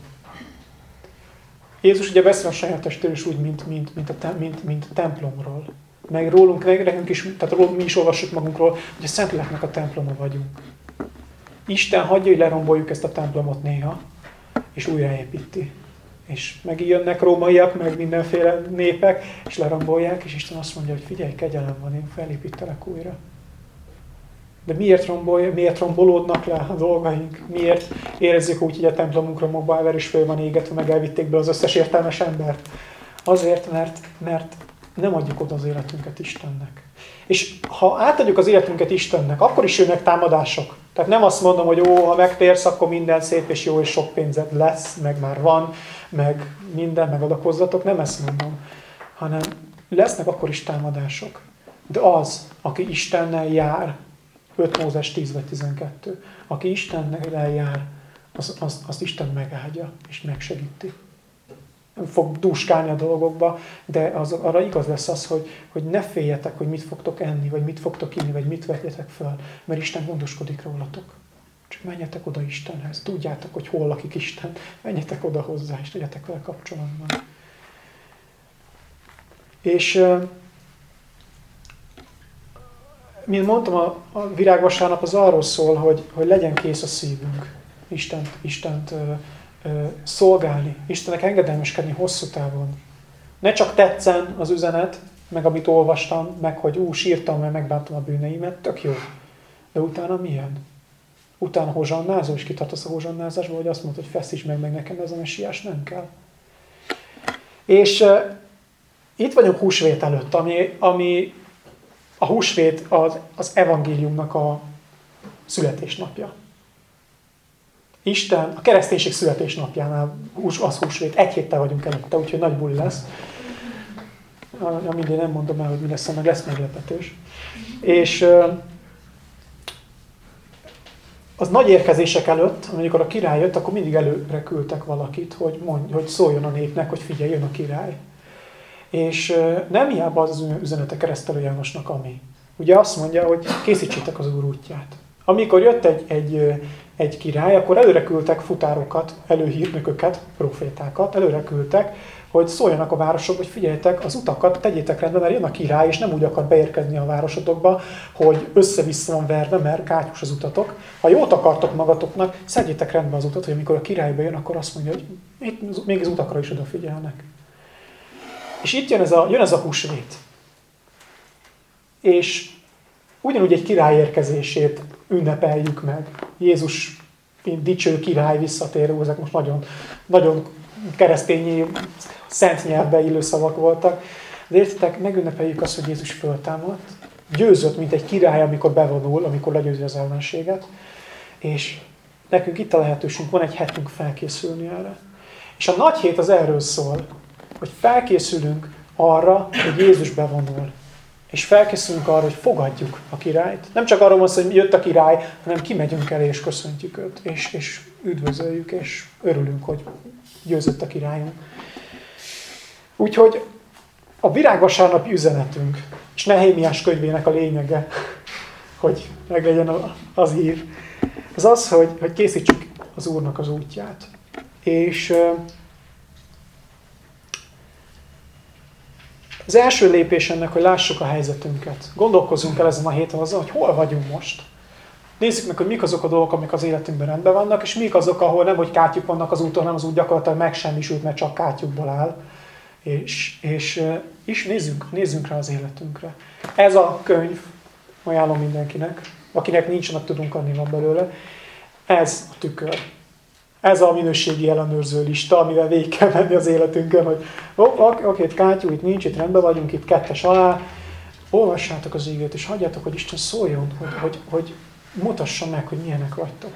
Jézus ugye beszél a saját testéről is úgy, mint, mint, mint, a, mint, mint a templomról. Meg rólunk, meg nekünk is, tehát mi is olvassuk magunkról, hogy a Szentléleknek a temploma vagyunk. Isten hagyja, hogy leromboljuk ezt a templomot néha, és újraépíti. És megjönnek rómaiak, meg mindenféle népek, és lerombolják, és Isten azt mondja, hogy figyelj, kegyelem van, én felépítelek újra. De miért, rombolja, miért rombolódnak le a dolgaink? Miért érezzük úgy, hogy a templomunkra mobbáver is föl van égetve, meg elvitték be az összes értelmes embert? Azért, mert, mert nem adjuk oda az életünket Istennek. És ha átadjuk az életünket Istennek, akkor is jönnek támadások. Tehát nem azt mondom, hogy ó, ha megtérsz, akkor minden szép és jó, és sok pénzed lesz, meg már van, meg minden, megadakozzatok. Nem ezt mondom. Hanem lesznek akkor is támadások. De az, aki Istennel jár, 5 Mózes 10 vagy 12. Aki Istennel jár, az, az, azt Isten megáldja és megsegíti. Fog dúskálni a dolgokba, de az, arra igaz lesz az, hogy, hogy ne féljetek, hogy mit fogtok enni, vagy mit fogtok inni, vagy mit vetjetek fel, mert Isten gondoskodik rólatok. Csak menjetek oda Istenhez. Tudjátok, hogy hol lakik Isten. Menjetek oda hozzá, és legyetek vele kapcsolatban. És mint mondtam, a, a virágvasárnap az arról szól, hogy, hogy legyen kész a szívünk Istent, Istent szolgálni, Istennek engedelmeskedni hosszú távon. Ne csak tetszen az üzenet, meg amit olvastam, meg hogy ú, sírtam, mert megbántam a bűneimet, tök jó. De utána milyen? Utána hozsannázol, és kitartasz a hozsannázásba, vagy azt mondod, hogy feszíts meg, meg nekem ez a messiás nem kell. És uh, itt vagyunk húsvét előtt, ami, ami a húsvét az, az evangéliumnak a születésnapja. Isten a kereszténység születésnapjánál az húsvét, egy héttel vagyunk előtte, úgyhogy nagy buli lesz. Én nem mondom el, hogy mi lesz, meg lesz meglepetés. És az nagy érkezések előtt, amikor a király jött, akkor mindig előre küldtek valakit, hogy, mondj, hogy szóljon a népnek, hogy figyelj, jön a király. És nem hiába az az üzenete keresztelő Jánosnak, ami. Ugye azt mondja, hogy készítsétek az úr útját. Amikor jött egy, egy, egy király, akkor előre küldtek futárokat, előhírnököket, profétákat, előre küldtek, hogy szóljanak a városok, hogy figyeljetek, az utakat tegyétek rendbe, mert jön a király, és nem úgy akar beérkezni a városotokba, hogy össze-vissza van verve, mert kátyus az utatok. Ha jót akartok magatoknak, szedjétek rendbe az utat, hogy amikor a király bejön, akkor azt mondja, hogy itt még az utakra is odafigyelnek. És itt jön ez a, jön ez a húsvét. És ugyanúgy egy király érkezését ünnepeljük meg. Jézus, mint dicső király visszatérő, ezek most nagyon, nagyon keresztényi, szent nyelvbe illő szavak voltak. De értitek, megünnepeljük azt, hogy Jézus föltámadt, győzött, mint egy király, amikor bevonul, amikor legyőzi az ellenséget, és nekünk itt a lehetőségünk, van egy hetünk felkészülni erre. És a nagy hét az erről szól, hogy felkészülünk arra, hogy Jézus bevonul. És felkészülünk arra, hogy fogadjuk a királyt. Nem csak arról van hogy jött a király, hanem kimegyünk el és köszöntjük őt, és, és üdvözöljük, és örülünk, hogy győzött a királyunk. Úgyhogy a virágvasárnapi üzenetünk, és Nehémiás könyvének a lényege, *laughs* hogy meglegyen az ír, az az, hogy, hogy készítsük az Úrnak az útját. És Az első lépés ennek, hogy lássuk a helyzetünket. Gondolkozzunk el ezen a héten azzal, hogy hol vagyunk most. Nézzük meg, hogy mik azok a dolgok, amik az életünkben rendben vannak, és mik azok, ahol nem, hogy kátyuk vannak az úton, hanem az út gyakorlatilag megsemmisült, mert csak kátyukból áll. És, és, és nézzünk, nézzünk rá az életünkre. Ez a könyv, ajánlom mindenkinek, akinek nincs, annak tudunk adni van belőle, ez a tükör. Ez a minőségi ellenőrző lista, amivel végig kell menni az életünkön, hogy oké, ok, ok, itt kátyú, itt nincs, itt rendben vagyunk, itt kettes alá. Olvassátok az ígét, és hagyjátok, hogy Isten szóljon, hogy, hogy, hogy mutassa meg, hogy milyenek vagytok.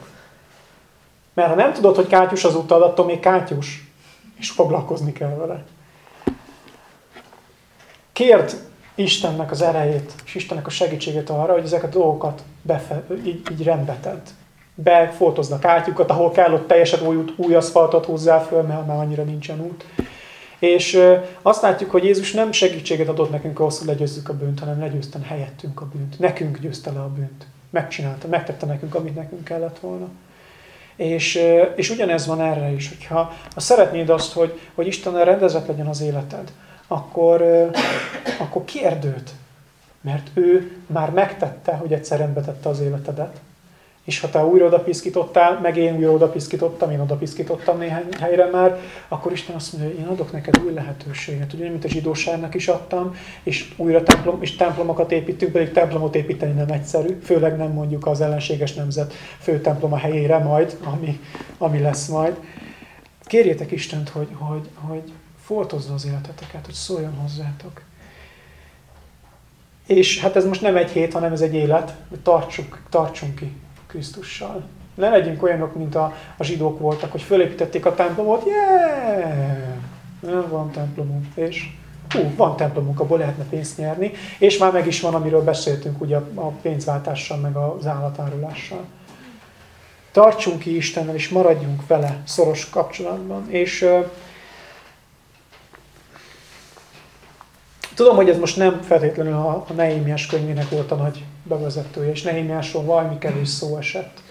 Mert ha nem tudod, hogy kátyus az utad, attól még kátyus, és foglalkozni kell vele. Kérd Istennek az erejét, és Istennek a segítségét arra, hogy ezeket a dolgokat befe, így, így rendbe tedd befoltoznak átjukat, ahol kell, ott teljesen új, új aszfaltot hozzá föl, mert már annyira nincsen út. És azt látjuk, hogy Jézus nem segítséget adott nekünk ahhoz, hogy legyőzzük a bűnt, hanem legyőzten helyettünk a bűnt. Nekünk győzte le a bűnt. Megcsinálta, megtette nekünk, amit nekünk kellett volna. És, és ugyanez van erre is, hogyha ha szeretnéd azt, hogy, hogy Isten rendezett legyen az életed, akkor, akkor kérdőt, mert ő már megtette, hogy egyszer rendbe tette az életedet. És ha te újra odapiszkítottál, meg én újra odapiszkítottam, én odapiszkítottam néhány helyre már, akkor Isten azt mondja, hogy én adok neked új lehetőséget. Ugye, mint a zsidóságnak is adtam, és újra templom, és templomokat építünk, pedig templomot építeni nem egyszerű, főleg nem mondjuk az ellenséges nemzet fő temploma helyére majd, ami, ami lesz majd. Kérjétek Istent, hogy, hogy, hogy foltozza az életeteket, hogy szóljon hozzátok. És hát ez most nem egy hét, hanem ez egy élet, tartsuk, tartsunk ki Krisztussal. Ne legyünk olyanok, mint a, a zsidók voltak, hogy fölépítették a templomot, yeah! Van templomunk, és hú, van templomunk, abból lehetne pénzt nyerni, és már meg is van, amiről beszéltünk ugye a pénzváltással, meg az állatárulással. Tartsunk ki Istennel, és maradjunk vele szoros kapcsolatban. És Tudom, hogy ez most nem feltétlenül a, a Nehémiás könyvének volt a nagy bevezetője, és Nehémiásról valami kevés szó esett.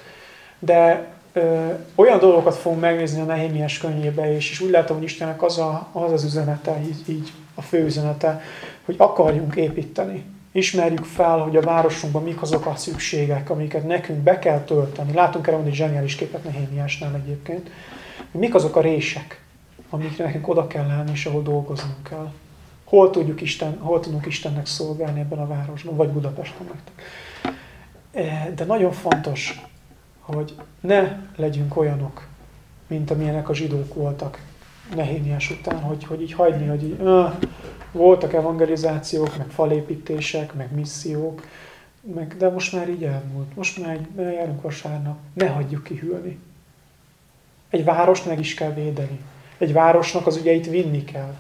De ö, olyan dolgokat fogunk megnézni a Nehémiás könyvébe, és, és úgy látom, hogy Istennek az a, az, az üzenete, így, így a fő üzenete, hogy akarjunk építeni. Ismerjük fel, hogy a városunkban mik azok a szükségek, amiket nekünk be kell tölteni. Látunk erre egy zseniális képet Nehémiásnál egyébként. Mik azok a rések, amikre nekünk oda kell lenni, és ahol dolgoznunk kell. Hol, tudjuk Isten, hol tudunk Istennek szolgálni ebben a városban, vagy Budapesten nektek. E, de nagyon fontos, hogy ne legyünk olyanok, mint amilyenek a zsidók voltak Nehémiás után, hogy, hogy így hagyni, hogy így, öh, voltak evangelizációk, meg falépítések, meg missziók, meg, de most már így elmúlt. Most már így járunk vasárnap. Ne hagyjuk kihűlni. Egy várost meg is kell védeni. Egy városnak az ügyeit vinni kell.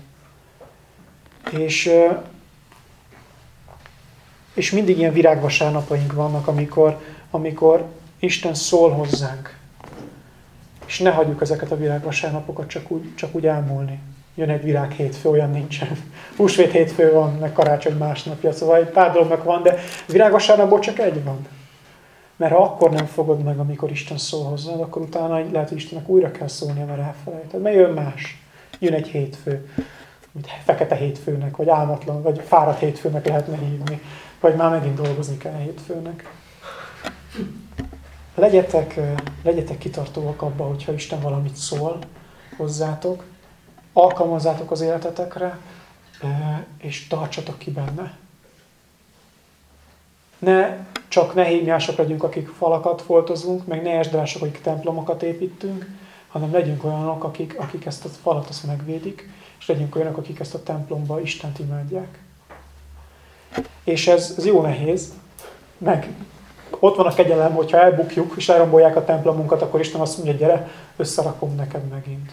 És, és mindig ilyen virágvasárnapaink vannak, amikor, amikor Isten szól hozzánk. És ne hagyjuk ezeket a virágvasárnapokat csak úgy, csak úgy elmúlni. Jön egy virág hétfő, olyan nincsen. *laughs* Húsvét hétfő van, meg karácsony másnapja, szóval egy pár dolognak van, de virágvasárnapból csak egy van. Mert ha akkor nem fogod meg, amikor Isten szól hozzád, akkor utána lehet, hogy Istennek újra kell szólnia, mert elfelejted. Mert jön más. Jön egy hétfő mint fekete hétfőnek, vagy álmatlan, vagy fáradt hétfőnek lehetne hívni, vagy már megint dolgozni kell hétfőnek. Legyetek, legyetek kitartóak abba, hogyha Isten valamit szól hozzátok, alkalmazzátok az életetekre, és tartsatok ki benne. Ne csak nehémiások legyünk, akik falakat foltozunk, meg ne esdrások, akik templomokat építünk, hanem legyünk olyanok, akik, akik ezt a falat azt megvédik, és legyünk olyanok, akik ezt a templomba Istent imádják. És ez, ez jó nehéz, meg ott van a kegyelem, hogyha elbukjuk, és elrombolják a templomunkat, akkor Isten azt mondja, gyere, összerakom neked megint.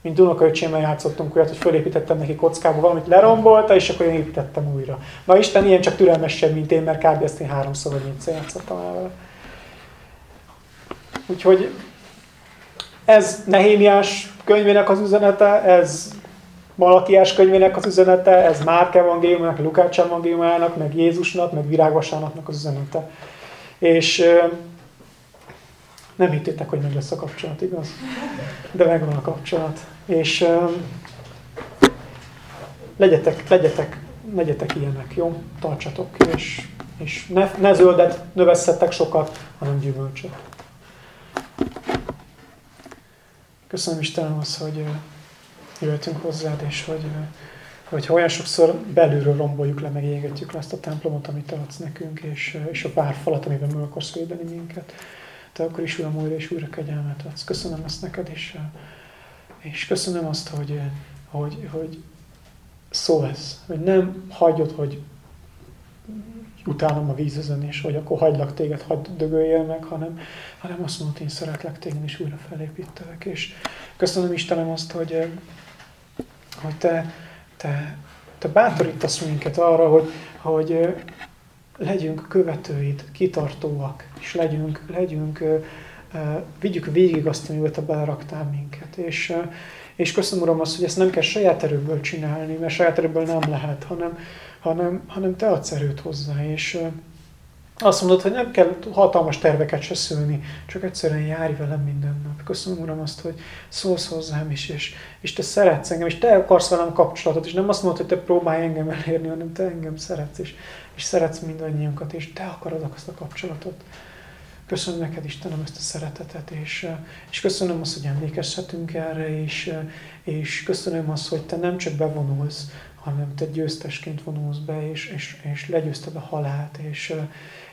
Mint unokaöcsémmel játszottunk olyat, hogy fölépítettem neki kockába valamit, lerombolta, és akkor én építettem újra. Na Isten ilyen csak türelmesebb, mint én, mert kb. ezt én háromszor vagy négyszer játszottam el vele. Úgyhogy ez Nehémiás könyvének az üzenete, ez Malakiás könyvének az üzenete, ez Márk evangéliumának, Lukács evangéliumának, meg Jézusnak, meg Virágvasárnapnak az üzenete. És nem hittétek, hogy meg lesz a kapcsolat, igaz? De megvan a kapcsolat. És legyetek, legyetek, legyetek ilyenek, jó? Tartsatok, és, és ne, ne zöldet növesszettek sokat, hanem gyümölcsöt. Köszönöm Istenem az, hogy jöttünk hozzád, és hogy, hogy olyan sokszor belülről romboljuk le, meg égetjük le ezt a templomot, amit te adsz nekünk, és, és a párfalat, amiben meg akarsz védeni minket. Te akkor is Uram újra és újra kegyelmet adsz. Köszönöm ezt neked, és, és köszönöm azt, hogy, hogy, hogy szólsz, hogy nem hagyod, hogy utálom a vízözönés, vagy akkor hagylak téged, hagyd dögöljél meg, hanem, hanem azt mondod, én szeretlek téged, és újra felépítelek. És köszönöm Istenem azt, hogy, hogy te, te, te bátorítasz minket arra, hogy, hogy legyünk követőid, kitartóak, és legyünk, legyünk vigyük végig azt, amiben te beleraktál minket. És, és köszönöm, Uram, azt, hogy ezt nem kell saját erőből csinálni, mert saját erőből nem lehet, hanem, hanem, hanem te adsz erőt hozzá, és azt mondod, hogy nem kell hatalmas terveket se szülni, csak egyszerűen járj velem minden nap. Köszönöm, Uram, azt, hogy szólsz hozzám is, és, és te szeretsz engem, és te akarsz velem kapcsolatot, és nem azt mondod, hogy te próbálj engem elérni, hanem te engem szeretsz, és, és szeretsz mindannyiunkat, és te akarod azt a kapcsolatot. Köszönöm neked, Istenem, ezt a szeretetet, és, és köszönöm azt, hogy emlékezhetünk erre, és, és köszönöm azt, hogy te nem csak bevonulsz, hanem te győztesként vonulsz be, és, és, és legyőzted a halált, és,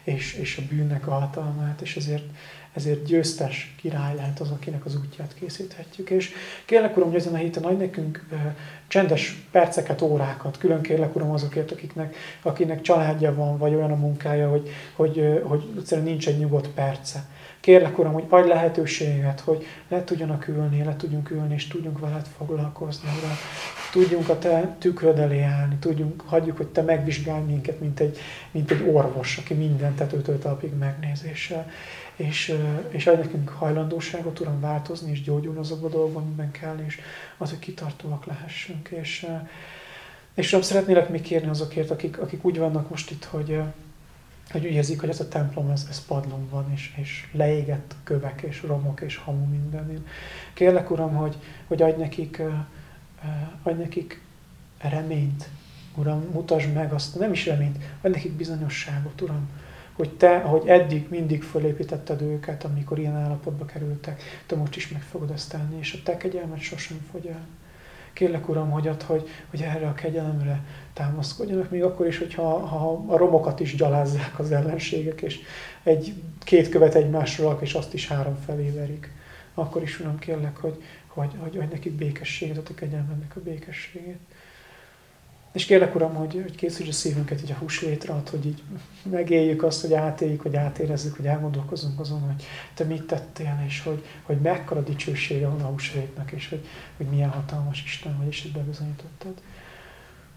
és, és a bűnnek a hatalmát, és ezért, ezért győztes király lehet az, akinek az útját készíthetjük. És kérlek, Uram, hogy ezen a héten adj nekünk csendes perceket, órákat. Külön kérlek, Uram, azokért, akiknek, akinek családja van, vagy olyan a munkája, hogy, hogy, hogy egyszerűen nincs egy nyugodt perce. Kérlek, Uram, hogy adj lehetőséget, hogy le tudjanak ülni, le tudjunk ülni, és tudjunk veled foglalkozni, Uram. Tudjunk a Te tükröd elé állni, tudjunk, hagyjuk, hogy Te megvizsgálj minket, mint egy, mint egy orvos, aki mindent tetőtől talpig megnézéssel. És, és adj nekünk hajlandóságot, Uram, változni és gyógyulni azokban a dolgokban, amiben kell, és az, hogy kitartóak lehessünk. És, és Uram, szeretnélek még kérni azokért, akik, akik úgy vannak most itt, hogy, hogy úgy érzik, hogy ez a templom, ez, ez padlón van, és, és leégett kövek, és romok, és hamu minden. Én kérlek, Uram, hogy, hogy adj nekik, adj nekik reményt, Uram, mutasd meg azt, nem is reményt, adj nekik bizonyosságot, Uram, hogy Te, ahogy eddig mindig fölépítetted őket, amikor ilyen állapotba kerültek, Te most is meg fogod ezt tenni, és a Te kegyelmet sosem fogy el. Kérlek, Uram, hogy ad, hogy, hogy erre a kegyelemre támaszkodjanak, még akkor is, hogyha ha a romokat is gyalázzák az ellenségek, és egy, két követ egymásról, és azt is három felé verik. Akkor is, Uram, kérlek, hogy, hogy, hogy, hogy nekik békességet, a kegyelmennek a békességét. És kérlek, Uram, hogy, hogy készítsd a szívünket így a húsvétre, hogy így megéljük azt, hogy átéljük, hogy átérezzük, hogy elgondolkozunk azon, hogy Te mit tettél, és hogy, hogy mekkora dicsősége van a húsvétnek, és hogy, hogy milyen hatalmas Isten vagy, és hogy bebizonyítottad.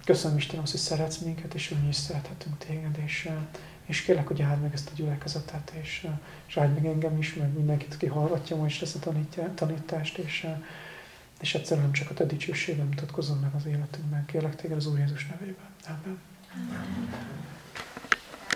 Köszönöm Istenem, hogy szeretsz minket, és mi is szerethetünk téged, és, és kérlek, hogy áld meg ezt a gyülekezetet, és, és áld meg engem is, meg mindenkit, aki hallgatja most ezt a tanítást, és, és egyszerűen csak a te dicsőségem mutatkozom meg az életünkben. Kérlek téged az Úr Jézus nevében. Amen. Amen.